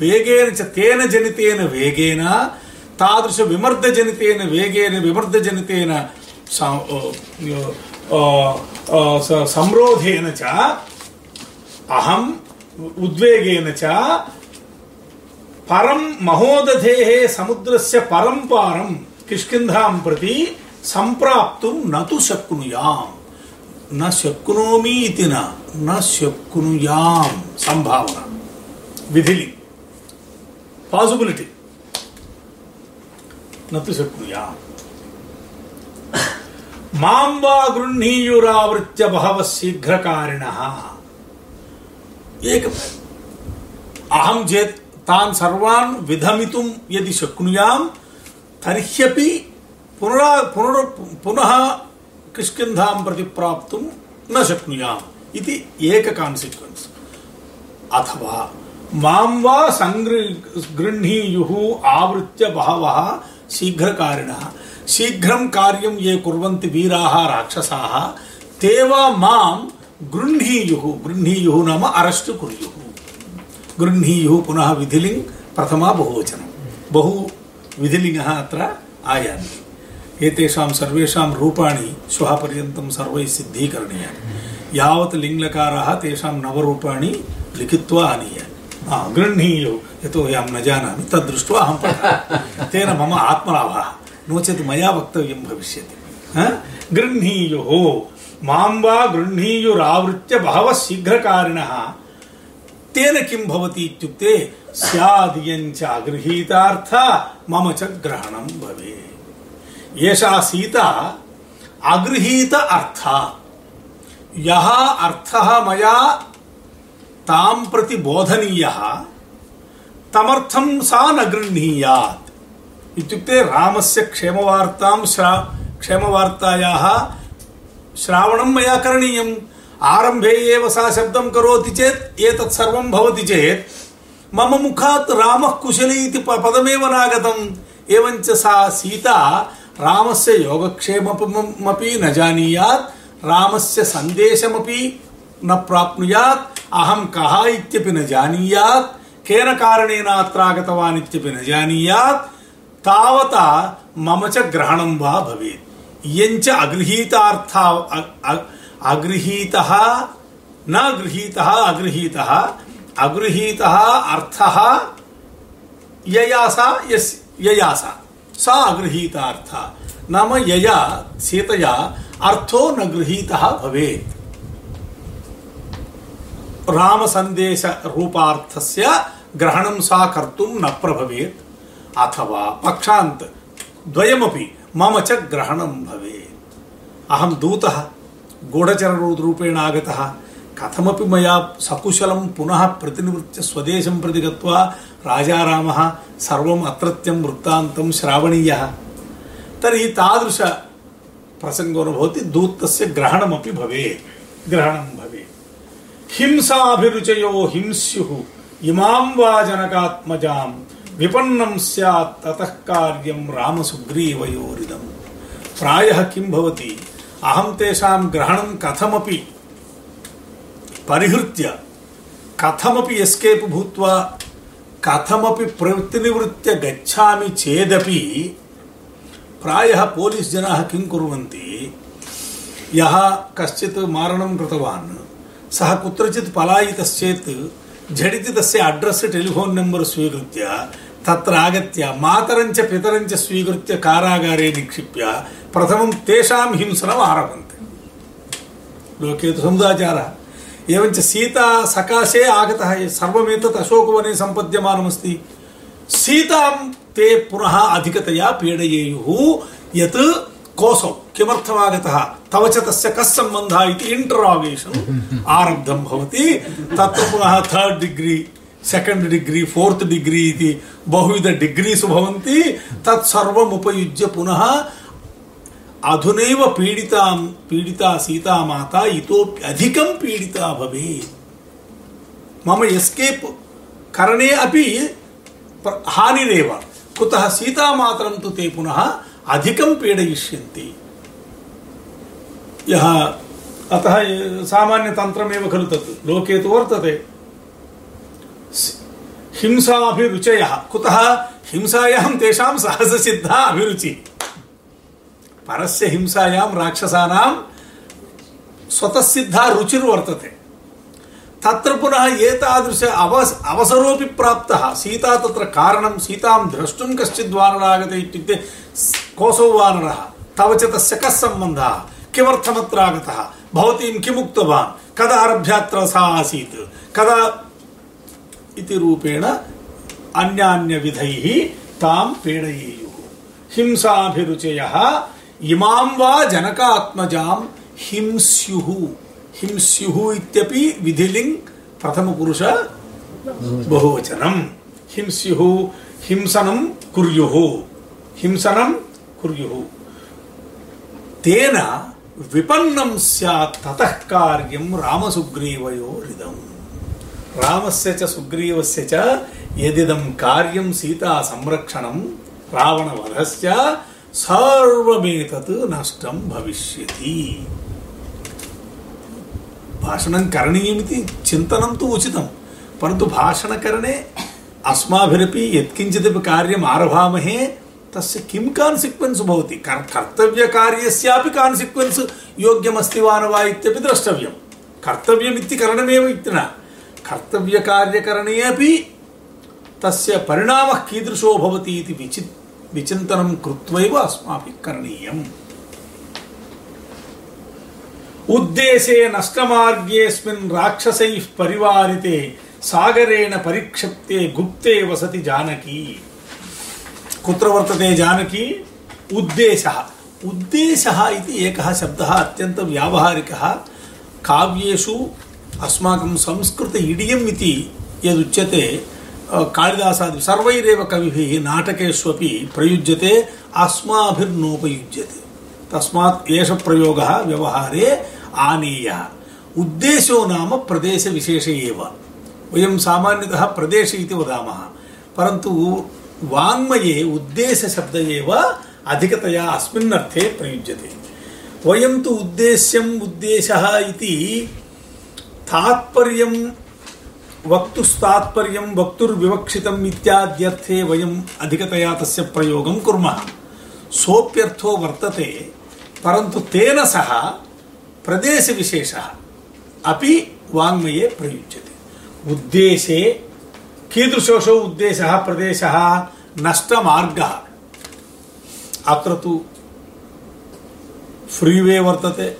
వేగేన చ తేన జనితేన వేగేన తాదృశ విమర్ద జనితేన వేగేన విమర్ద జనితేన సంరోధేన చ అహం ఉద్వేగేన చ పరం మహోదధే సముద్రస్య పరంపారం కిష్కింధాం ప్రతి సంప్రాప్తు నతు శక్నుయాం. న శక్నోమి ఇది న శక్నుయాం సంభావన. విధిలి. పాసిబిలిటీ నతు శక్నుయాం. మాం వా గృహీయురావృత్య బహవ శీఘ్రకారిణ. ఏకమే. అహం చేత్ तान् सर्वान् विधमितुं यदि शक्नुयां तर्ह्यपि पुनरा, पुनर, पुनः किष्किन्धां प्रति प्राप्तुं न शक्नुयाम् इति एक कान्सिक्वेन्स् अथवा माँ वा सङ्गृह्णीयुः आवृत्य बहवः शीघ्रकारिणः, शीघ्रं कार्यं ये कुर्वन्ति वीराः, राक्षसाः, ते वा माँ गृह्णीयुः गृह्णीयुः नाम अरेस्ट् कुर्युः। गृह्णीयुः पुनः विधिलिङ्ग्, प्रथमा बहुवचनं। बहु विधिलिङ्गः अत्र आयान्ति एतेषां सर्वेषां रूपाणि श्वः पर्यन्तं सर्वैः सिद्धीकरणीयानि। यावत् लिङ्लकाराः तेषां नवरूपाणि लिखित्वा आनीयानि गृह्णीयुः यतोहि अहं न जानामि, तद्दृष्ट्वा अहं तेन मम आत्मलाभः। नो चेत् मया वक्तव्यं भविष्यति। गृह्णीयुः। माँ वा गृह्णीयुरावृत्य बहवः शीघ्रकारिणः। तेन किं भवति इत्युक्ते स्यादियञ्च अगृहीतार्थ मम च ग्रहणं भवेत्। एषा सीता अगृहीत अर्थ। यः अर्थः मया तां प्रति बोधनीयः, तमर्थं सा न गृह्णीयात्। इत्युक्ते रामस्य क्षेमवार्तां श्रा क्षेमवार्तायाः श्रावणं मया करणीयम्। आरम्भे एव सा शब्दं करोति चेत् चेत् मम मुखात् रामः कुशली इति प- पदमेव नागतम्। सा सीता रामस्य योगक्षेममपि न जानीयात्, रामस्य सन्देशमपि न प्राप्नुयात्, अहं कः इत्यपि न जानीयात्, केन कारणेन अत्र आगतवान् इत्यपि न जानीयात्, तावता मम च ग्रहणं वा भवेत्। इयञ्च अगृहीतार्था अगृहीतः, न गृहीतः, अगृहीतः अगृहीतः अर्थः, ययासा, यस्, ययासा। सा अगृहीतार्थ नाम यया, सीतया, अर्थो न गृहीतः भवेत्। रामसन्देश रूपार्थस्य ग्रहणं सा कर्तुं न प्रभवेत्, अथवा पक्षान्त द्वयमपि मम च ग्रहणं भवेत्। अहं दूतः। गूढचररूपेण आगतः कथमपि मया सकुशलं पुनः प्रतिनिवृत्य स्वदेशं प्रति गत्वा राजारामः सर्वम् अत्रत्यं वृत्तान्तं श्रावणीयः। तर्हि तादृश प्रसङ्गो न भवति दूतस्य ग्रहणमपि भवेत्। ग्रहणं भवेत्। हिंसाभिरुचयो हिंस्युः, इमां वा जनकात्मजां, विपन्नं स्यात्, ततः कार्यं रामसुग्रीवयोरिदम्। प्रायः किं भवति? अहं तेषां ग्रहणं कथमपि परिहृत्य कथमपि एस्केप् भूत्वा कथमपि प्रतिनिवृत्य गच्छामि चेदपि प्रायः पोलीस् जनाः किं कुर्वन्ति यः कश्चित् मारणं कृतवान् सः कुत्रचित् पलायितश्चेत् झटिति तस्य अड्रेस् टेलिफोन् नम्बर् स्वीकृत्य तत्र आगत्य मातरञ्च पितरञ्च स्वीकृत्य कारागारे निक्षिप्य ಪ್ರಥಮಂ ತೇಷಾಂ ಹಿಂಸನ ಆರಂಭಂತೆ. ಲೋಕೇತು ಸಮುದಾಚಾರ. ಏವಂಚ ಸೀತಾ ಸಕಾಶೇ ಆಗತಃ ಸರ್ವಮೇತತ್ ಅಶೋಕವನೆ ಸಂಪದ್ಯಮಾನಮಸ್ತಿ. ಸೀತಾಂ ತೇ ಪುನಃ ಅಧಿಕತೆಯ ಪೀಡಯೇಯು ಯತ್ ಕೋಸೌ ಕಿಮರ್ಥಮಾಗತಃ ತವ ಚ ತಸ್ಯ ಕಸ್ ಸಂಬಂಧ ಇತಿ ಇಂಟರಾಗೇಷನ್ ಆರಬ್ಧಂ ಭವತಿ. ತತ್ರ ಪುನಃ third degree, second degree, fourth degree ಇತಿ ಬಹುವಿಧ ಡಿಗ್ರೀಸ್ ಭವಂತಿ. ತತ್ಸರ್ವಂ ಉಪಯುಜ್ಯ ಪುನಃ अधुनैव पीडितां पीडिता सीता माता इतोपि अधिकं पीडिता भवेत्। मम एस्केप् करणे अपि हानिरेव। कुतः सीतामातरं तु ते पुनः अधिकं पीडयिष्यन्ति। यः अतः सामान्यतन्त्रमेव खलु तत्। लोके तु वर्तते। हिंसाभिरुचयः। कुतः हिंसायां तेषां सहससिद्धा अभिरुचिः। परस्य हिंसायां, राक्षसानां स्वतः सिद्धा रुचिर्वर्तते तत्र पुनः एतादृश अवस अवसरोपि प्राप्तः। सीता तत्र कारणं, सीतां द्रष्टुं कश्चित् वानरः आगते इत्युक्ते कोऽसौ वानरः? तव च तस्य कः सम्बन्धः? किमर्थमत्र आगतः भवतीं किम् उक्तवान्? कदा आरभ्यात्र सा आसीत्? कदा इति रूपेण अन्यान्यविधैः तां पीडयेयुः। हिंसाभिरुचयः ఇమాం వా జనకాత్మజాం హింస్యు హింస్యు ఇత్యపి విధిలింగ్ ప్రథమ పురుష బహువచనం. హింస్యు హింసనం కుర్యు హింసనం కుర్యు తేన విపన్నం స్యాత్ తతః కార్యం రామసుగ్రీవయోరిదం రామస్య చ సుగ్రీవస్య చ కార్యం సీతా సంరక్షణం. రావణవధస్య సర్వమేతత్ నష్టం భవిష్యతి భాషణం కరణీయమితి చింతనం తు ఉచితం పరంతు భాషణకరణే అస్మాభిరపి యత్కించిదపి కార్యం ఆరభామహే తస్య కిం కాన్సిక్వెన్స్ భవతి కర్తవ్య కార్యస్యాపి కాన్సిక్వెన్స్ యోగ్యమస్తి వాన వా ఇత్యపి ద్రష్టవ్యం కర్తవ్యం ఇత్తి కరణమేవ ఇత్తిన కర్తవ్య కార్యకరణే అపి తస్య పరిణామ కీదృశో భవతి ఇది విచిత్ర విచింతనం కృత్వైవ అస్మాపి కరణీయం. ఉద్దేశే నష్టమార్గేస్మిన్ రాక్షసై పరివారితే సాగరేణ పరిక్షప్తే గుప్తే వసతి జానకి. కుత్ర వర్తతే జానకి ఉద్దేశ. ఉద్దేశ ఇది ఏక శబ్ద అత్యంత వ్యావహారిక. కావ్యేషు అస్మాకం సంస్కృత ఇడియం ఇది యదుచ్యతే कालिदासादि सर्वैरेव कविभिः नाटकेष्वपि प्रयुज्यते, अस्माभिर्नोपयुज्यते। तस्मात् एष प्रयोगः व्यवहारे आनीयः। उद्देशो नाम प्रदेशविशेष एव। वयं सामान्यतः प्रदेश इति वदामः, परन्तु वाङ्मये उद्देशशब्द एव अधिकतया अस्मिन् अर्थे प्रयुज्यते। वयं तु उद्देश्यम् उद्देशः इति तात्पर्यं वक्तुस्तात्पर्यं वक्तुर्विवक्षितम् इत्याद्यर्थे वयम् अधिकतया तस्य प्रयोगं कुर्मः। सोऽप्यर्थो वर्तते, परन्तु तेन सह प्रदेशविशेषः अपि वाङ्मये प्रयुज्यते। उद्देशे, कीदृशोऽसौ उद्देशः प्रदेशः नष्टमार्गः? अत्र तु फ्रीवे वर्तते।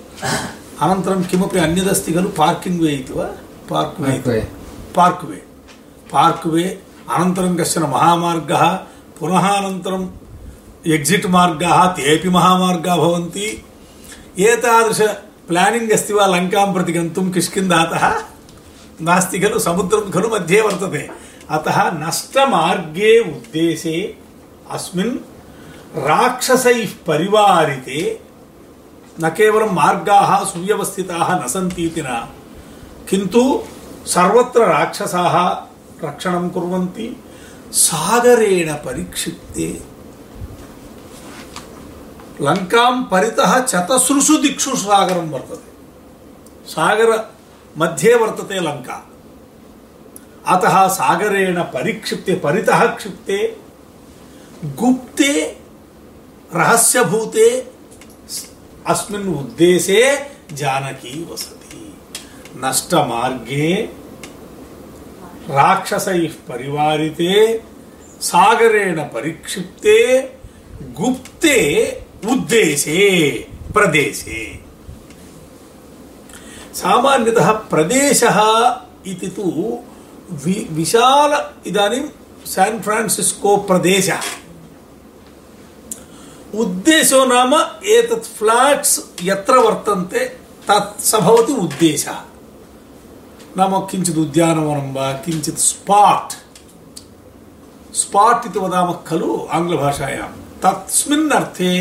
अनन्तरं किमपि अन्यदस्ति खलु? Parking way? इति वा? Park way park way park way अनन्तरं कश्चन महामार्गः, पुनः अनन्तरं एक्सिट् मार्गाः तेपि महामार्गाः भवन्ति। एतादृश प्लानिङ्ग् अस्ति वा लङ्कां प्रति गन्तुं किष्किन्धातः नास्ति खलु, समुद्रं खलु मध्ये वर्तते। अतः नष्टमार्गे उद्देशे अस्मिन् राक्षसैः परिवारिते न केवलं मार्गाः सुव्यवस्थिताः न सन्ति इति न। किन्तु सर्वत्र राक्षसाः रक्षणं कुर्वन्ति। सागरेण परिक्षिप्ते। लङ्कां परितः चतसृषु दिक्षु सागरं वर्तते। सागर मध्ये वर्तते लङ्का। अतः सागरेण परिक्षिप्ते, परितः क्षिप्ते। गुप्ते, रहस्यभूते, अस्मिन् उद्देशे जानकी वसति। నష్టమార్గే రాక్షసై పరివారితే సాగరేణ పరిక్షిప్తే గుప్తే ఉద్దేశే ప్రదేశే. సామాన్యత ప్రదేశ ఇది వి విశాల ఇదానీం శాన్ ఫ్రాన్సిస్కో ప్రదేశ. ఉద్దేశో నామ ఏతత్ ఫ్లాట్స్ ఎత్ర వర్తంతే తత్ సభవతి ఉద్దేశ. नाम किञ्चित् उद्यानवनं वा किञ्चित् स्पाट् स्पाट् इति वदामः खलु आङ्ग्लभाषायां तस्मिन् अर्थे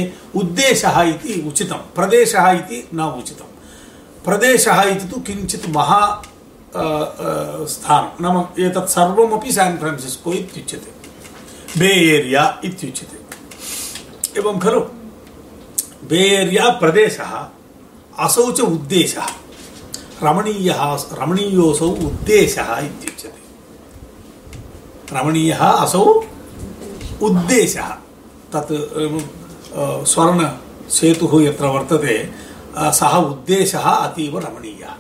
उद्देशः इति उचितं प्रदेशः इति न उचितं प्रदेशः इति तु किञ्चित् महा स्थानं नाम एतत् सर्वमपि सान् फ्रान्सिस्को इत्युच्यते बे एरिया इत्युच्यते एवं खलु बे एरिया प्रदेशः असौ च उद्देशः रमणीयः, रमणीयोऽसौ उद्देशः इत्युच्यते। रमणीयः असौ उद्देशः। तत् स्वर्णसेतुः यत्र वर्तते सः उद्देशः अतीव रमणीयः।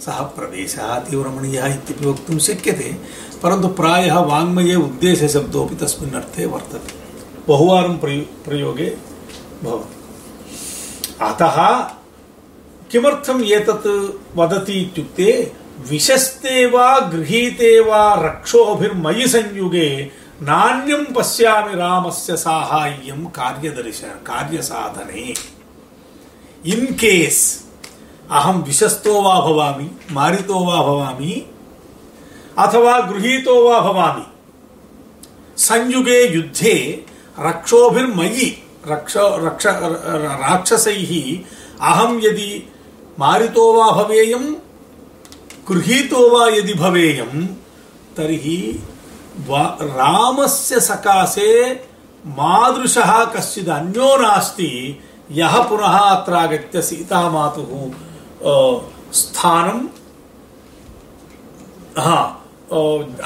सः प्रदेशः अतीव रमणीयः वक्तुं शक्यते, परन्तु प्रायः वाङ्मये उद्देशशब्दोऽपि तस्मिन् अर्थे वर्तते। बहुवारं प्रयोगे अतः किमर्थम् एतत् वदति इत्युक्ते विशस्ते वा गृहीते वा रक्षोभिर्मयि संयुगे नान्यं पश्यामि रामस्य साहाय्यं कार्यदर्शन कार्यसाधने। इन् केस् अहं विशस्तो वा भवामि, मारितो वा भवामि, अथवा गृहीतो वा भवामि, संयुगे युद्धे रक्षोभिर्मयि, रक्ष रक्ष, राक्षसैः अहं यदि మారితో వా భవేయం గృహీతో వా యది భవేయం. తర్హి రామస్య సకాశే మాదృశ కశ్చిద్ అన్యో నాస్తి యహ పునః అత్రాగత్య సీతామాతు స్థానం.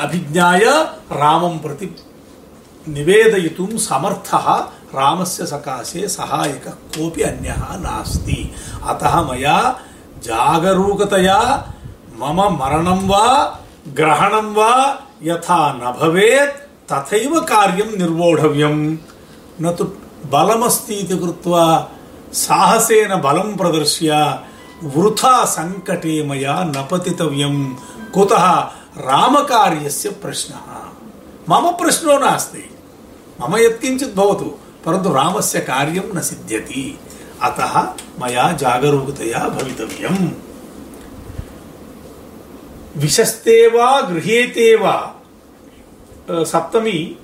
అభిజ్ఞాయ రామం ప్రతి నివేదయతు సమర్థ రామస్య సకాశే సహాయక కోపి అన్య నాస్తి. అత మయా జాగరూకతయా? మమ మరణం వా? గ్రహణం వా? యథా నభవేత్ తథైవ కార్యం నిర్వోఢవ్యం. నతు బలమస్తీతి కృత్వా. సాహసేన బలం ప్రదర్శ్య. వృథా సంకటే మయా నపతితవ్యం. కుత రామకార్యస్య ప్రశ్న. మమ ప్రశ్నో నాస్తి. మమ యత్కించిత్ పరంతు రామస్య కార్యం న సిద్ధ్యతి. అత మయా జాగరూకతయా భవితవ్యం. విశస్తేవా గృహేతేవా సప్తమి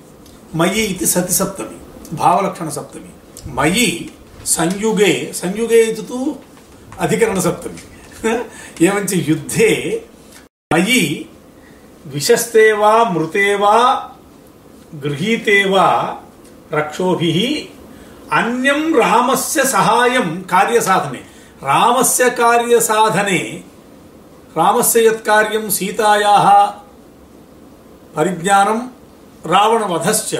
మయి ఇది సతి సప్తమి భావలక్షణ సప్తమి. మయి సంయుగే సంయుగే ఇది అధికరణ సప్తమి. ఏమంచి యుద్ధే మయి విశస్తేవా మృతేవా గృహీతేవా రక్షోభి अधिकरण सप्तमी एवञ्च युद्धे मयि विशस्ते वा मृते वा गृहीते वा रक्षोभिः अन्यं रामस्य सहायं कार्यसाधने। रामस्य रामस्य यत् कार्यं सीतायाः परिज्ञानं रावणवधश्च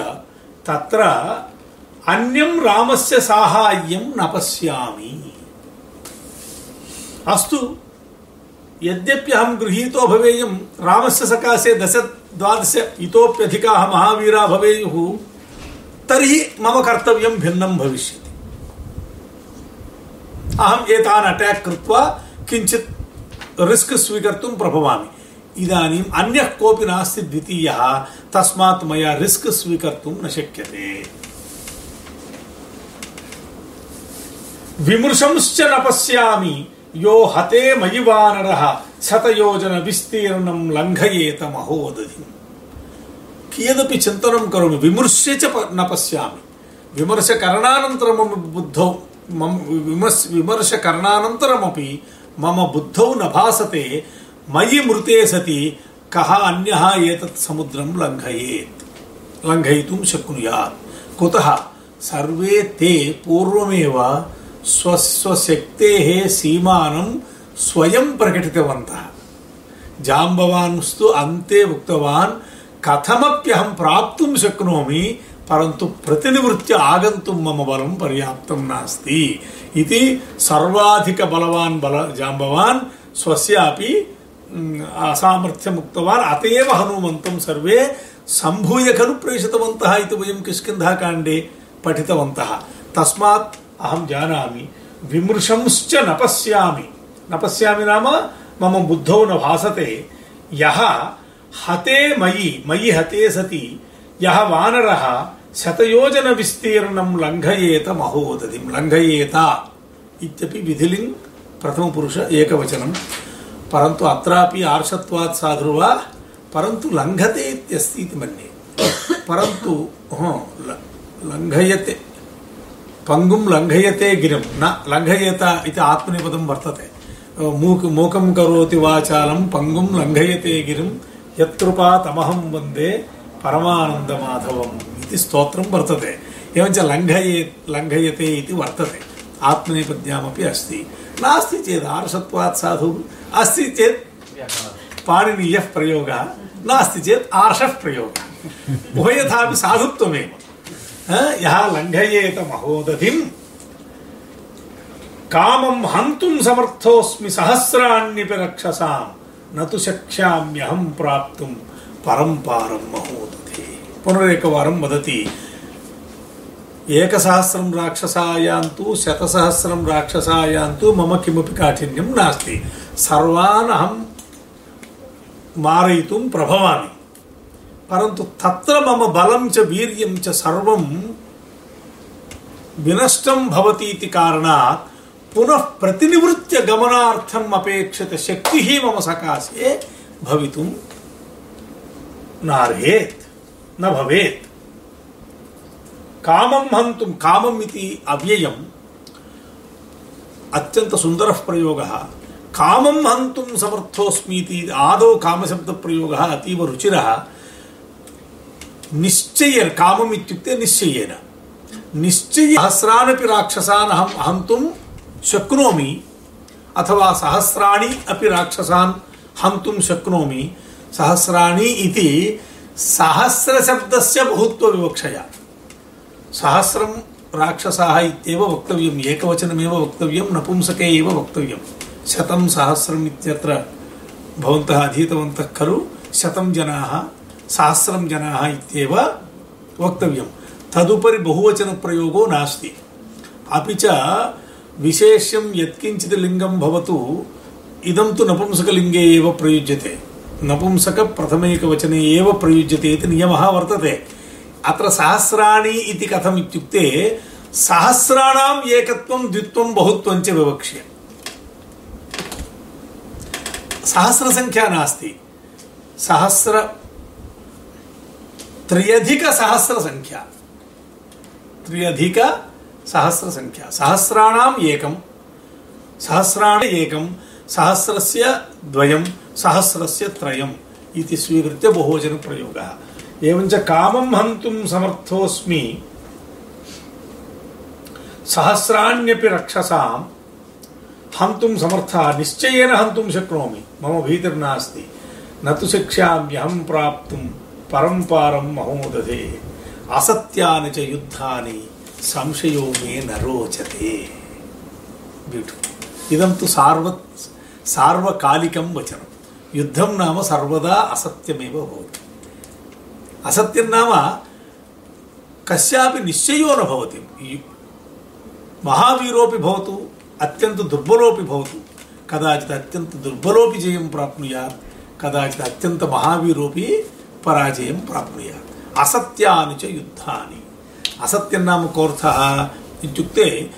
तत्र अन्यं रामस्य साहाय्यं न पश्यामि। अस्तु, यद्यप्यहं गृहीतो भवेयं रामस्य सकाशे दश द्वादश इतोप्यधिकाः महावीरा भवेयुः तर्हि मम कर्तव्यं भिन्नं भविष्यति। अहम् एतान् अटैक् कृत्वा किञ्चित् रिस्क् स्वीकर्तुं प्रभवामि। इदानीम् अन्यः कोऽपि नास्ति द्वितीयः, तस्मात् मया रिस्क् स्वीकर्तुं न शक्यते। विमृशंश्च न पश्यामि, यो हते मयि वानरः शतयोजन विस्तीर्णं लङ्घयेत महोदधिम् కీదపి చింతనం కరుణ విమర్శ చ న పశ్యామి విమర్శ కరణానంతరం బుద్ధౌ విమర్శ విమర్శ కరణానంతరమీ మమ బుద్ధౌ నభాసతే మయి మృతే సతి కహ అన్య ఏతత్ సముద్రం లంఘయేత్ లంఘయితుం శక్నుయాత్ కుత సర్వే తే పూర్వమేవ స్వస్వశక్తే సీమానం స్వయం ప్రకటితవంత జాంబవాన్స్తు అంతే ఉక్తవాన్ कथमप्यहं प्राप्तुं शक्नोमि, परन्तु प्रतिनिवृत्य आगन्तुं मम बलं पर्याप्तं नास्ति। इति सर्वाधिकबलवान् बल जाम्बवान् स्वस्यापि असामर्थ्यम् उक्तवान् अत एव हनुमन्तं सर्वे सम्भूय खलु प्रेषितवन्तः इति वयं किष्किन्धाकाण्डे पठितवन्तः। तस्मात् अहं जानामि, विमृशंश्च न पश्यामि न पश्यामि नाम मम बुद्धौ न भासते। यः हते मयि मयि हते सति, यः वानरः शतयोजनविस्तीर्णं लङ्घयेत महोदधिं, लङ्घयेत इत्यपि विधिलिङ्, प्रथमपुरुष एकवचनं। परन्तु अत्रापि आर्षत्वात् साधुर्वा, परन्तु लङ्घते इत्यस्ति इति मन्ये। परन्तु लङ्घयते, पङ्गुं लङ्घयते गिरिं, न, लङ्घयेत इति आत्मनेपदं वर्तते। मूक्, मूकं करोति वाचालं, पङ्गुं लङ्घयते गिरिं यत्कृपातमहं वंदे परमानन्दमाधवम् इति स्तोत्रं वर्तते। एवञ्च लङ्घये लङ्घयते इति वर्तते। आत्मनेपद्यामपि अस्ति। नास्ति चेत् आर्षत्वात् साधुः। अस्ति चेत् पाणिनीयः प्रयोगः। नास्ति चेत् आर्षः प्रयोगः। उभयथापि साधुत्वमेव। यः लङ्घयेत महोदधिं कामं हन्तुं समर्थोऽस्मि सहस्राण्यपि रक्षसाम्। నతు శక్ష్యామ్యహం ప్రాప్తుం పరంపారం మహోదతి. పునరేకవారం వదతి. ఏకసహస్రం రాక్షసాయాంతు శతసహస్రం రాక్షసాయాంతు మమ కిమపి కాఠిన్యం నాస్తి. సర్వానహం మారయితుం ప్రభవామి. పరంతు తత్ర మమ బలం చ వీర్యం చ సర్వం వినష్టం భవతీతి కారణాత్ पुनः प्रतिनिवृत्य गमनार्थम अपेक्षित शक्ति ही मम सकाशे भवितुम नार्हेत, न भवेत। कामं हन्तुं कामम् इति अव्ययम् अत्यन्त सुन्दरः प्रयोगः कामं हन्तुं समर्थोऽस्मि इति आदौ कामशब्दप्रयोगः अतीव रुचि निश्चयेन, कामम् इत्युक्ते निश्चयेन। निश्चय सहस्रानपि राक्षसान् अहं हन्तुं शक्नोमि अथवा सहस्राणि अपि राक्षसान् हन्तुं शक्नोमि। सहस्राणि इति सहस्रशब्दस्य बहुत्वविवक्षया। सहस्रं राक्षसाः इत्येव वक्तव्यम्, एकवचनमेव वक्तव्यं नपुंसके एव वक्तव्यं शतं सहस्रम् इत्यत्र भवन्तः अधीतवन्तः खलु, शतं जनाः, सहस्रं जनाः इत्येव वक्तव्यं तदुपरि बहुवचनप्रयोगो नास्ति। अपि च विशेष्यं यत्किञ्चित् लिङ्गं भवतु, इदं तु नपुंसकलिङ्गे एव प्रयुज्यते। नपुंसकप्रथमैकवचने एव प्रयुज्यते इति नियमः वर्तते। अत्र सहस्राणि इति कथम् इत्युक्ते, सहस्राणाम् एकत्वं, द्वित्वं, बहुत्वं च विवक्ष्य। सहस्रसङ्ख्या नास्ति। सहस्र त्र्यधिकसहस्रसङ्ख्या त्र्यधिक సహస్ర సంఖ్య సహస్రాణం ఏకం. సహస్రాణ ఏకం. సహస్రస్య ద్వయం. సహస్రస్య త్రయం. ఇది స్వీకృత్య బహువచన ప్రయోగ. ఏమంచ కామం హంతుం సమర్థోస్మి. సహస్రాణ్యపి రక్షసాం. హంతుం సమర్థ. నిశ్చయేన హంతుం శక్నోమి. మమ భీతిర్నాస్తి నతు శిక్ష్యామ్యహం ప్రాప్తుం. పరంపారం మహోదధే. అసత్యాని చ యుద్ధాని. संशयो मे न रोचते ब्यूटिफुल् इदं तु सार्व, सार्वकालिकं वचनं। युद्धं नाम सर्वदा असत्यमेव भवति। असत्यं नाम कस्यापि निश्चयो न भवति। महावीरोऽपि भवतु अत्यन्तदुर्बलोऽपि भवतु। कदाचित् अत्यन्तदुर्बलोऽपि जयं प्राप्नुयात्, कदाचित् अत्यन्तमहावीरोऽपि पराजयं प्राप्नुयात्। असत्यानि च युद्धानि। असत्यं नाम कोऽर्थः इत्युक्ते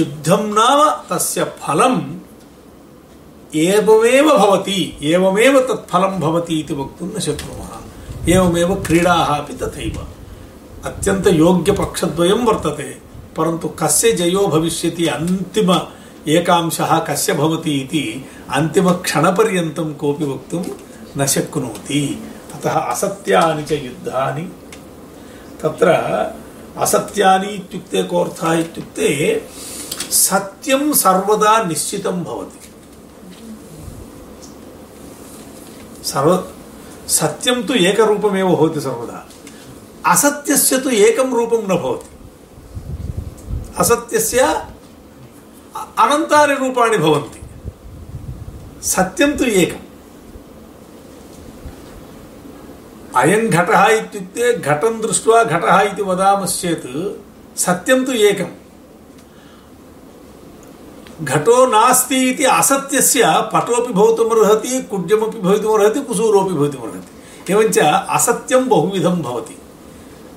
युद्धं नाम तस्य फलम् एवमेव भवति, एवमेव तत्फलं भवति इति वक्तुं न शक्नुमः। एवमेव क्रीडाः अपि तथैव। अत्यन्तयोग्यपक्षद्वयं वर्तते, परन्तु कस्य जयो भविष्यति अन्तिम एकांशः कस्य भवति इति अन्तिमक्षणपर्यन्तं कोऽपि वक्तुं न शक्नोति। अतः असत्यानि च युद्धानि। तत्र असत्यानि इत्युक्ते कोऽर्थः इत्युक्ते सत्यं सर्वदा निश्चितं भवति. सर्व, सत्यं तु एकरूपमेव भवति सर्वदा. असत्यस्य तु एकं रूपं न भवति. असत्यस्य अनन्तानि रूपाणि भवन्ति. सत्यं तु एकम्. अयं घटः इत्युक्ते घटं दृष्ट्वा घटः इति वदामश्चेत् सत्यं तु एकं। घटो नास्ति इति असत्यस्य पटोपि भवितुमर्हति, कुड्यमपि भवितुमर्हति, कुसूरोपि भवितुमर्हति। एवञ्च असत्यं बहुविधं भवति।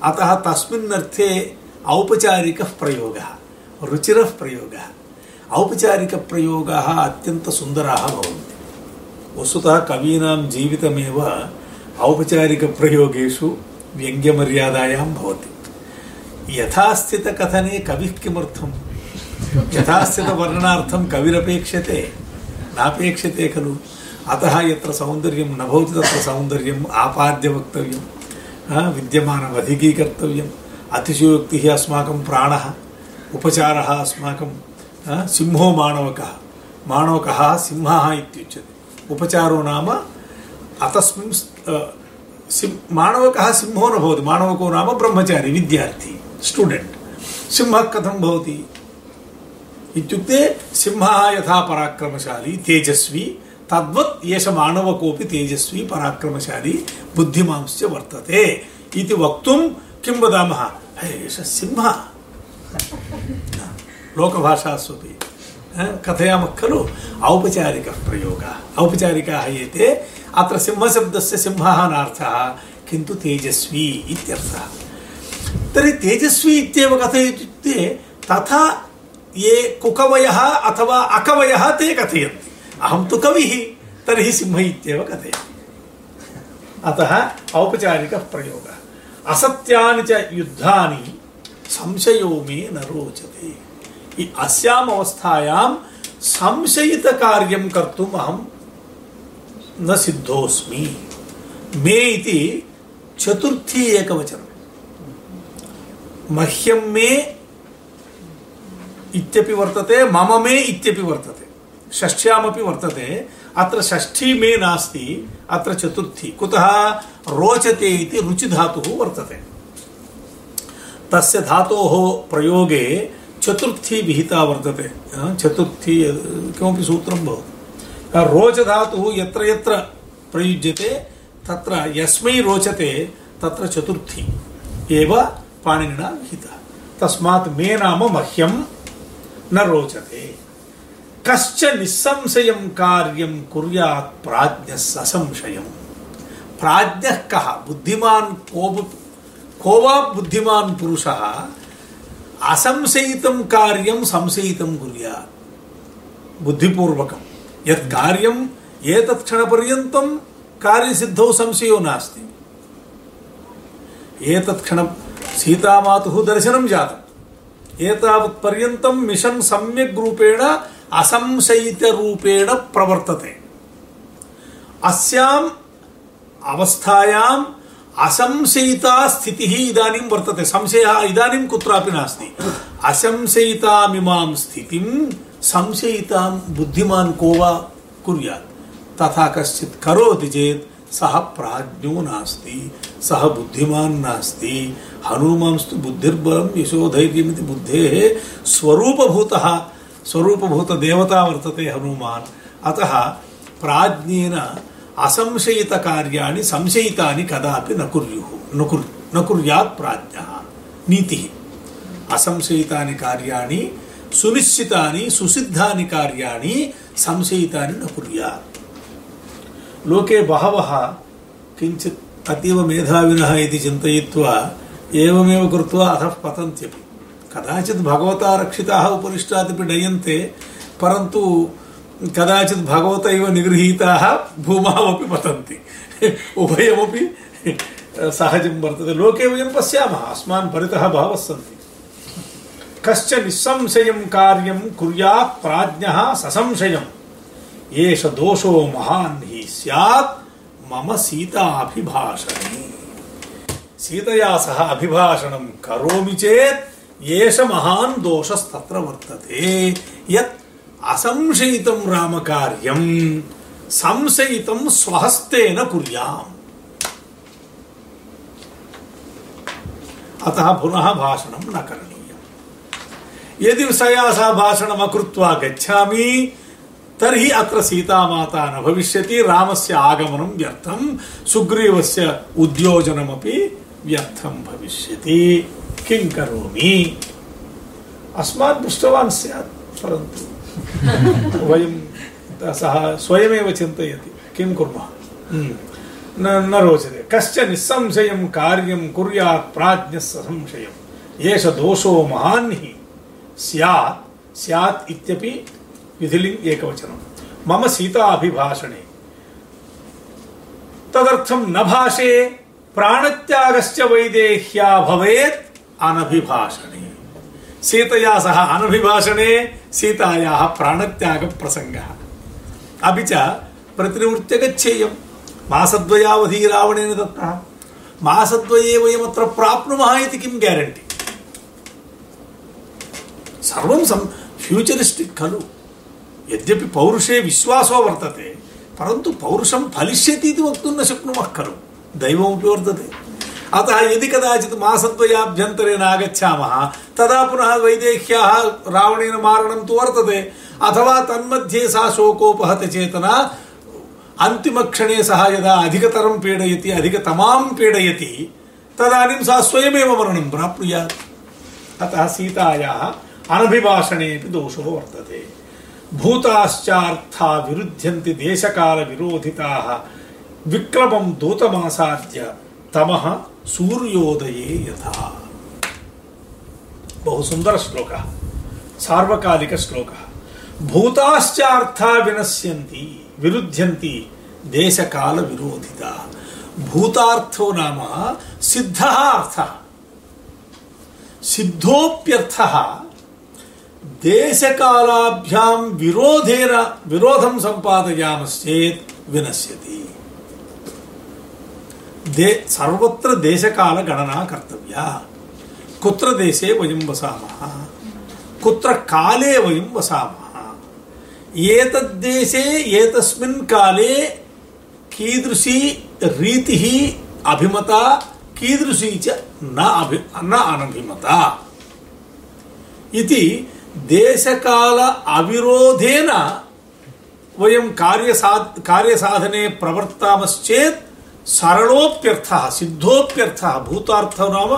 अतः तस्मिन्नर्थे औपचारिकः प्रयोगः, रुचिरः प्रयोगः। औपचारिकप्रयोगाः अत्यन्तसुन्दराः भवन्ति। वस्तुतः कवीनां जीवितमेव औपचारिकप्रयोगेषु व्यङ्ग्यमर्यादायां भवति। यथास्थितकथने कविः किमर्थं यथास्थितवर्णनार्थं कविरपेक्षते, नापेक्षते खलु? अतः यत्र सौन्दर्यं न भवति, तत्र सौन्दर्यम् आपाद्य वक्तव्यं विद्यमानमधिकीकर्तव्यम्। अतिशयोक्तिः अस्माकं प्राणः, उपचारः अस्माकं सिंहो माणवकः। माणवकः सिंहः इत्युच्यते। उपचारो नाम अतस्मिन् माणवकः सिंहो माणवको नाम ब्रह्मचारी विद्यार्थी स्टूडेण्ट् सिंहः इत्युक्ते सिंहः यथा पराक्रमशाली तेजस्वी तद्वत् एष मानवकोऽपि तेजस्वी पराक्रमशाली बुद्धिमांश्च वर्तते इति वक्तुं किं वदामः एष सिंहः लोकभाषास्वपि कथयामः खलु औपचारिकः प्रयोगः औपचारिकाः एते अत्र सिंहशब्दस्य सिंहः नार्थः किन्तु तेजस्वी इत्यर्थः। तर्हि तेजस्वी इत्येव कथयति तथा ये कुकवयः अथवा अकवयः ते कथयन्ति। अहं तु कविः, तर्हि सिंह इत्येव कथयति। अतः औपचारिकः प्रयोगः असत्यानि च युद्धानि संशयो मे न रोचते। अस्याम अवस्थायां संशयित कार्यं कर्तुम् अहं न सिद्धोऽस्मि मे इति चतुर्थी एकवचनं। मह्यं मे इत्यपि वर्तते, मम मे इत्यपि वर्तते। षष्ठ्यामपि वर्तते, अत्र षष्ठी मे नास्ति, अत्र चतुर्थी। कुतः? रोचते इति रुचिधातुः वर्तते। तस्य धातोः प्रयोगे चतुर्थी विहिता वर्तते। चतुर्थी, किमपि सूत्रं भवति। रोचधातुः यत्र यत्र प्रयुज्यते तत्र यस्मै रोचते तत्र चतुर्थी एव पाणिनिना विहिता तस्मात् मे नाम मह्यं न रोचते कश्च निस्संशयं कार्यं कुर्यात् प्राज्ञः ससंशयम् प्राज्ञः कः बुद्धिमान् को को वा बुद्धिमान् पुरुषः असंशयितं कार्यं संशयितं कुर्यात् बुद्धिपूर्वकं यत् कार्यम् एतत् क्षणपर्यन्तं कार्यसिद्धौ संशयो नास्ति। एतत् क्षणं सीतामातुः दर्शनं जातम्। एतावत् पर्यन्तं मिशन् सम्यक् रूपेण, असंशयितरूपेण प्रवर्तते। अस्याम् अवस्थायां असंशयिता स्थितिः इदानीं वर्तते। संशयः इदानीं कुत्रापि नास्ति। असंशयितामिमां स्थितिं संशयितां बुद्धिमान् को वा कुर्यात्? तथा कश्चित् करोति चेत् सः प्राज्ञो नास्ति, सः बुद्धिमान् नास्ति। हनुमांस्तु बुद्धिर्बलं यशोधैर्यमिति बुद्धेः स्वरूपभूतः, स्वरूपभूतदेवता वर्तते हनुमान्। अतः प्राज्ञेन असंशयित कार्याणि संशयितानि कदापि न कुर्युः, न कुर्, न कुर्यात् प्राज्ञः। नीतिः। असंशयितानि कार्याणि సునిశ్చితాని సుసిద్ధాని కార్యాణి సంశయితాని నకుర్యా. లోకే బహవః కించిత్ అతీవ మేధావిన ఇది చింతయిత్వా ఏమేవ కృత్వా అధః పతంత్యపి. కదాచిత్ భగవతా రక్షిత ఉపనిష్టాదిపి డయంతే పరంతు కదాచిత్ భగవత ఇవ నిగృహీత భూమావపి పతంతి. ఉభయమపి సహజం వర్తతే. లోకే వయం పశ్యామ అస్మాన్ పరిత బహవः कश्च निस्संशयं कार्यं कुर्यात् प्राज्ञः ससंशयम्। एष दोषो महान् हि स्यात्, मम सीताभिभाषणे। सीतया सह अभिभाषणं करोमि चेत्, एष महान् दोषस्तत्र वर्तते। यत् असंशयितं रामकार्यं, संशयितं स्वहस्तेन कुर्याम्। अतः पुनः भाषणं न करणीयम्। यदि सया सह भाषणम् अकृत्वा गच्छामि तर्हि अत्र सीतामाता न भविष्यति रामस्य आगमनं व्यर्थं सुग्रीवस्य उद्योजनमपि व्यर्थं भविष्यति। किं करोमि? अस्मान् पृष्टवान् स्यात् परन्तु वयं सः स्वयमेव चिन्तयति किं कुर्मः? न न रोचते। कश्च निस्संशयं कार्यं कुर्यात् प्राज्ञः संशयम्। एष दोषो महान् हि। स्यात् स्यात् इत्यपि विधिलिङ्ग् एकवचनं। मम सीता तदर्थं न भाषे, प्राणत्यागश्च वैदेह्या भवेत् अनभिभाषणे। सीतया सह अनभिभाषणे, सीतायाः प्राणत्यागप्रसङ्गः। अपि च प्रतिनिवृत्य गच्छेयम् मासद्वयावधि रावणेन दत्तः। मासद्वये वयमत्र प्राप्नुमः इति किं ग्यारण्टि सर्वं सं फ्यूचरिस्टिक् खलु यद्यपि पौरुषे विश्वासो वर्तते परन्तु पौरुषं फलिष्यति इति वक्तुं न शक्नुमः खलु दैवमपि वर्तते अतः यदि कदाचित् मासद्वयाभ्यन्तरे नागच्छामः तदा पुनः वैदेह्याः रावणेन मारणं तु वर्तते अथवा तन्मध्ये सा शोकोपहतचेतना अन्तिमक्षणे सः यदा अधिकतरं पीडयति अधिकतमां पीडयति तदानीं सा स्वयमेव मरणं प्राप्नुयात् अतः అనభిభాషణేపి దోషో వర్తతే భూతాశ్చార్థా విరుద్ధ్యంతి దేశకాల విరోధితా విక్రమం దూతమాసాద్య తమ సూర్యోదయే యథా బహు సుందర శ్లోక సార్వకాలిక శ్లోక భూతాశ్చార్థ వినశ్యంతి విరుద్ధ్యంతి దేశకాల విరోధిత భూతార్థో నామ సిద్ధ అర్థ సిద్ధోప్యర్థ देशकालाभ्यां विरोधेन विरोधं सम्पादयामश्चेत् विनश्यति। दे, सर्वत्र देशकालगणना कर्तव्या। कुत्र देशे वयं वसामः? कुत्र काले वयं वसामः? एतद्देशे एतस्मिन् काले कीदृशी रीतिः अभिमता, कीदृशी च न अभि, न अनभिमता। इति देशकाल अविरोधेन वयं कार्यसाध कार्यसाधने प्रवर्तामश्चेत् सरलोप्यर्थः सिद्धोप्यर्थः भूतार्थः नाम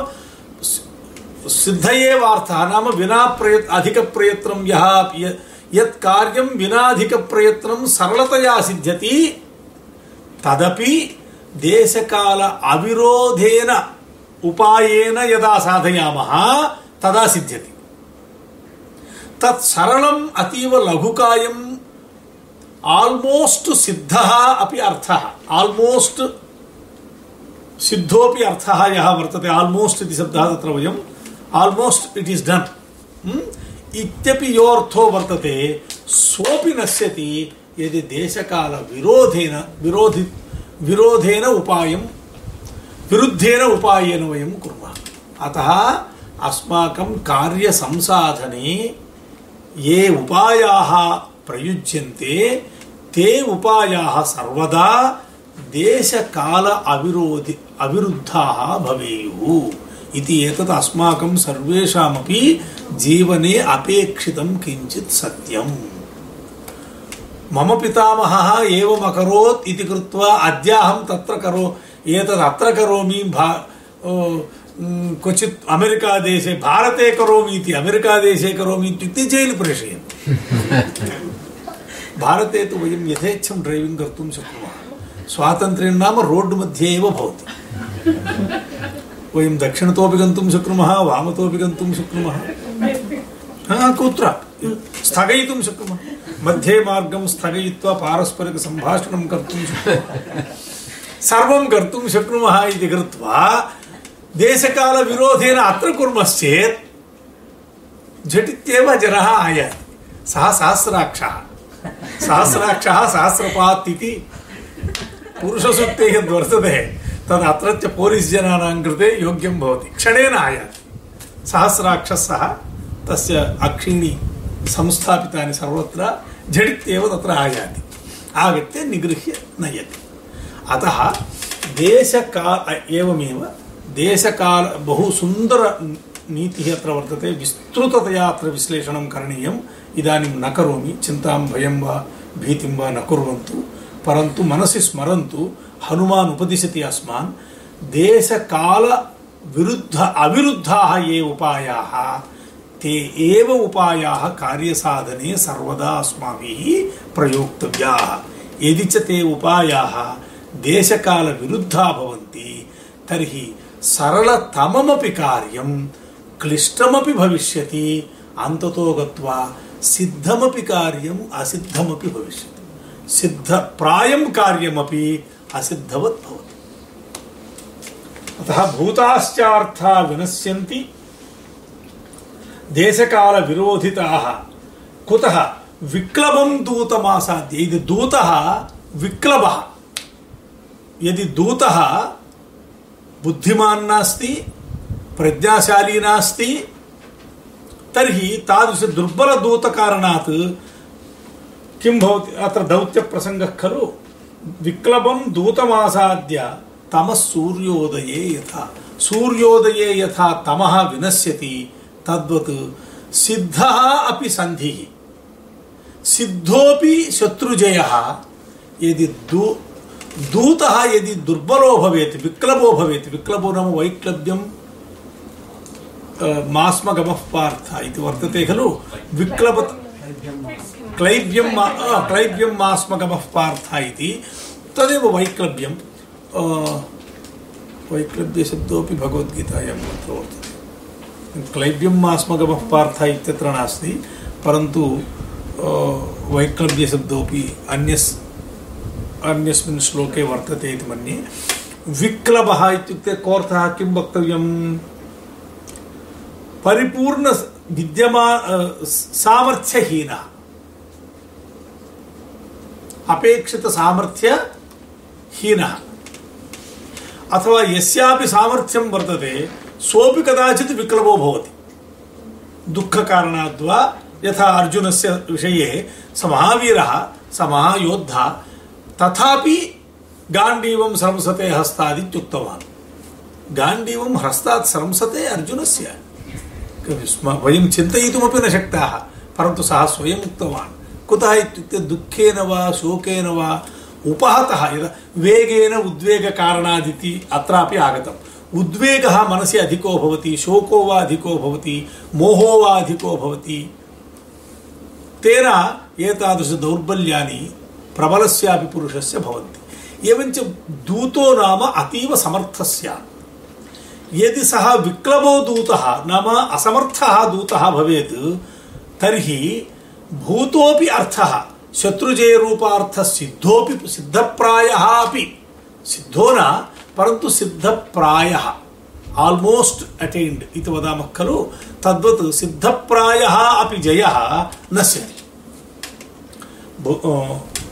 सिद्ध एवार्थः नाम विना प्रयत् अधिकप्रयत्नं यः यत् कार्यं विनाधिकप्रयत्नं सरलतया सिद्ध्यति, तदपि देशकाल अविरोधेन उपायेन यदा साधयामः, तदा सिद्ध्यति। తత్ సరళం అతీవ లఘుకాయం. ఆల్మోస్ట్ సిద్ధ అపి అర్థ. ఆల్మోస్ట్ సిద్ధోపి అర్థ యహ వర్తతే. ఆల్మోస్ట్ ఇది శబ్దः తత్ర వయం. Almost it is done. ఇత్యపి యోర్థో వర్తతే. సోపి నశ్యతి యది దేశకాల విరోధేన విరోధి విరోధేన ఉపాయం. విరుద్ధేన ఉపాయేన వయం కుర్మ. అత అస్మాకం కార్య సంసాధనే ఏ ఉపాయా ప్రయుజ్యంతే తే ఉపాయా సర్వదా దేశకాల అవిరోధి అవిరుద్ధా భవేయు. ఇది ఏతత్ అస్మాకం సర్వేషామపి జీవనే అపేక్షితం కించిత్ సత్యం. మమ పితామహ ఏమకరోత్ ఇది కృత్వా అద్యాహం తత్ర కరో ఏతద్ అత్ర కరోమి భా क्वचित् अमेरिकादेशे भारते करोमि इति अमेरिकादेशे करोमि इत्युक्ते जैल् प्रेषयन्ति भारते तु वयं यथेच्छं ड्रैविङ्ग् कर्तुं शक्नुमः स्वातन्त्र्यं नाम रोड् मध्ये एव भवति वयं दक्षिणतोपि गन्तुं शक्नुमः वामतोपि गन्तुं शक्नुमः कुत्र स्थगयितुं शक्नुमः मध्ये मार्गं स्थगयित्वा पारस्परिकसम्भाषणं कर्तुं शक्नुमः सर्वं कर्तुं शक्नुमः इति कृत्वा దేశకాల విరోధేన అత్ర కుర్మశ్చేత్ ఝటిత్యేవ జర ఆయా సహ సహస్రాక్ష. సహస్రాక్ష సహస్రపాత్ ఇది పురుషసూక్తే వర్తదే తద్ అత్రత్య పోలీస్ జనానాం కృతే యోగ్యం భవతి. క్షణేన ఆయా సహస్రాక్ష సహ తస్య అక్షిణి సంస్థాపితాన్ని సర్వత్ర ఝటిత్యేవ తత్ర ఆయాతి. ఆ వ్యక్తే నిగృహ్య నయతి. అత దేశ ఏమేవ देशकाल बहु सुन्दर नीतिः अत्र वर्तते विस्तृततया अत्र विश्लेषणं करणीयम् इदानीं न करोमि चिन्तां भयं वा भीतिं वा न कुर्वन्तु परन्तु मनसि स्मरन्तु हनुमान् उपदिशति अस्मान् देशकालविरुद्ध अविरुद्धाः ये उपायाः ते एव उपायाः कार्यसाधने सर्वदा अस्माभिः प्रयोक्तव्याः यदि च ते उपायाः देशकालविरुद्धा भवन्ति तर्हि సరళతమమపి కార్యం క్లిష్టమపి భవిష్యతి అంతతో గత్వా సిద్ధమపి కార్యం అసిద్ధమపి భవిష్యతి. సిద్ధ ప్రాయం కార్యమపి అసిద్ధవత్ భవతి. అత భూతాశ్చార్థ వినశ్యంతి దేశకాల విరోధితా కుత విక్లవం దూతమాసాద్య ఇది దూత విక్లవ ఇది దూత बुद्धिमान् नास्ति, प्रज्ञाशाली नास्ति, तर्हि तादृशदुर्बलदूतकारणात् किं भवति, अत्र दौत्यप्रसङ्गः खलु? विक्लबं दूतमासाद्य तमः सूर्योदये यथा। सूर्योदये यथा तमः विनश्यति, तद्वत् सिद्धः अपि सन्धिः। सिद्धोपि शत्रुजयः, यदि दू दूतः यदि दुर्बलो भवेत् विक्लबो भवेत् विक्लबो नाम वैक्लव्यं मास्मगमः पार्थ वर्तते खलु। विक्लब क्लैब्यं क्लैब्यं मास्मगमः पार्थ इति। तदेव वैक्लव्यं वैक्लव्यशब्दोऽपि भगवद्गीतायां तत्र वर्तते। क्लैब्यं मास्मगमः पार्थ इत्यत्र नास्ति, परन्तु वैक्लव्यशब्दोऽपि अन्यस् अन्यस्मिन् श्लोके वर्तते इति मन्ये। विक्लबः इत्युक्ते कोऽर्थः? किं वक्तव्यम्? परिपूर्ण विद्यमा सामर्थ्यहीनः। अपेक्षित सामर्थ्य हीनः अथवा यस्यापि सामर्थ्यं वर्तते, सोऽपि कदाचित् विक्लबो भवति। दुःखकारणाद्वा यथा अर्जुनस्य विषये स महावीरः स महायोद्धा తథాపి గాంధీవం స్రంసతే హస్తాది త్యుక్తవాన్ గాంధీవం హస్తాత్ స్రంసతే అర్జునస్య వయం చింతయితుమపి న శక్తా పరంతు సహ స్వయం ఉక్తవాన్ కుతः ఇత్యుక్తే దుఃఖేన వా శోకేన వా ఉపహతः యదా వేగేన ఉద్వేగకారణాదితి అత్రాపి ఆగతం ఉద్వేగः మనసి అధికో భవతి శోకో వా అధికో భవతి మోహో వా అధికో భవతి తేన ఏతాదృశ దౌర్బల్యాన్ని पुरुषस्य भवन्ति एवञ्च दूतो नाम अतीव समर्थः स्यात् यदि सः विक्लबो दूतः नाम असमर्थः दूतः भवेत् तर्हि भूतोऽपि अर्थः शत्रुजयरूपार्थः सिद्धोऽपि सिद्धप्रायः अपि सिद्धो न परन्तु सिद्धप्रायः आल्मोस्ट् अटैन्ड् इति वदामः खलु तद्वत् सिद्धप्रायः अपि जयः नश्यति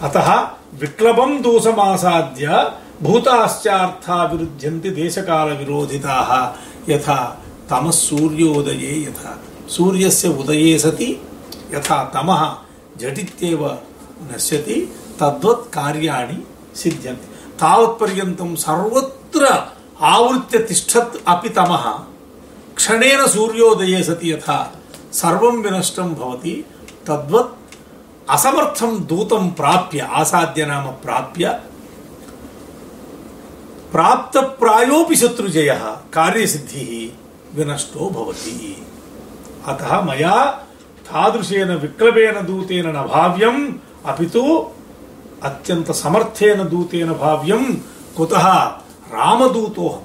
अतः विक्लबं दोषमासाद्य भूताश्चार्था विरुध्यन्ति देशकालविरोधिताः। यथा तमः सूर्योदये यथा सूर्यस्य उदये सति, यथा तमः झटित्येव नश्यति, तद्वत् कार्याणि सिद्ध्यन्ति। तावत्पर्यन्तं सर्वत्र आवृत्य तिष्ठत् अपि तमः। क्षणेन सूर्योदये सति यथा सर्वं विनष्टं भवति, तद्वत् అసమర్థం దూతం ప్రాప్య ఆసాధ్యనామ ప్రాప్య. ప్రాప్త ప్రాయోపి శత్రుజయ కార్యసిద్ధి వినష్టో భవతి. అత మయా తాదృశేన విక్లవేన దూతేన నభావ్యం అపితు అత్యంత సమర్థేన దూతేన భావ్యం కుత రామదూతో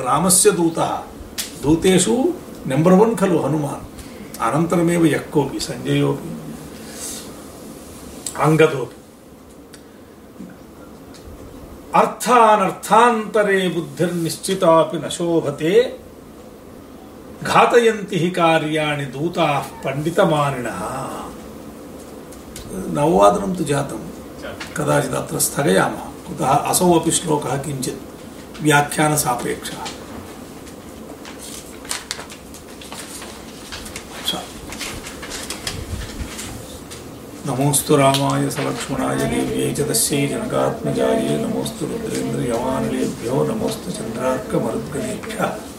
రామస్య దూత. దూతేషు నెంబర్ వన్ ఖలు హనుమాన్. అనంతరమేవ యక్కోపి సంజయోపి. అంగదోపు. అర్థానర్థాంతరే బుద్ధిర్నిశ్చితాపి నశోభతే ఘాతయంతి కార్యాణి దూత పండితమానిన. నవవాదనం తు జాతం. కదాచిదత్ర స్థగయామ. కుత అసౌ అపి శ్లోక కించిత్ వ్యాఖ్యాన సాపేక్ష. नमोस्तु रामाय सलक्ष्मणाय देव्यै च तस्यै जनकात्मजायै नमोस्तु रुद्रेन्द्रयमानलेभ्यो नमोस्तु चन्द्रार्कमरुद्गणेभ्यः।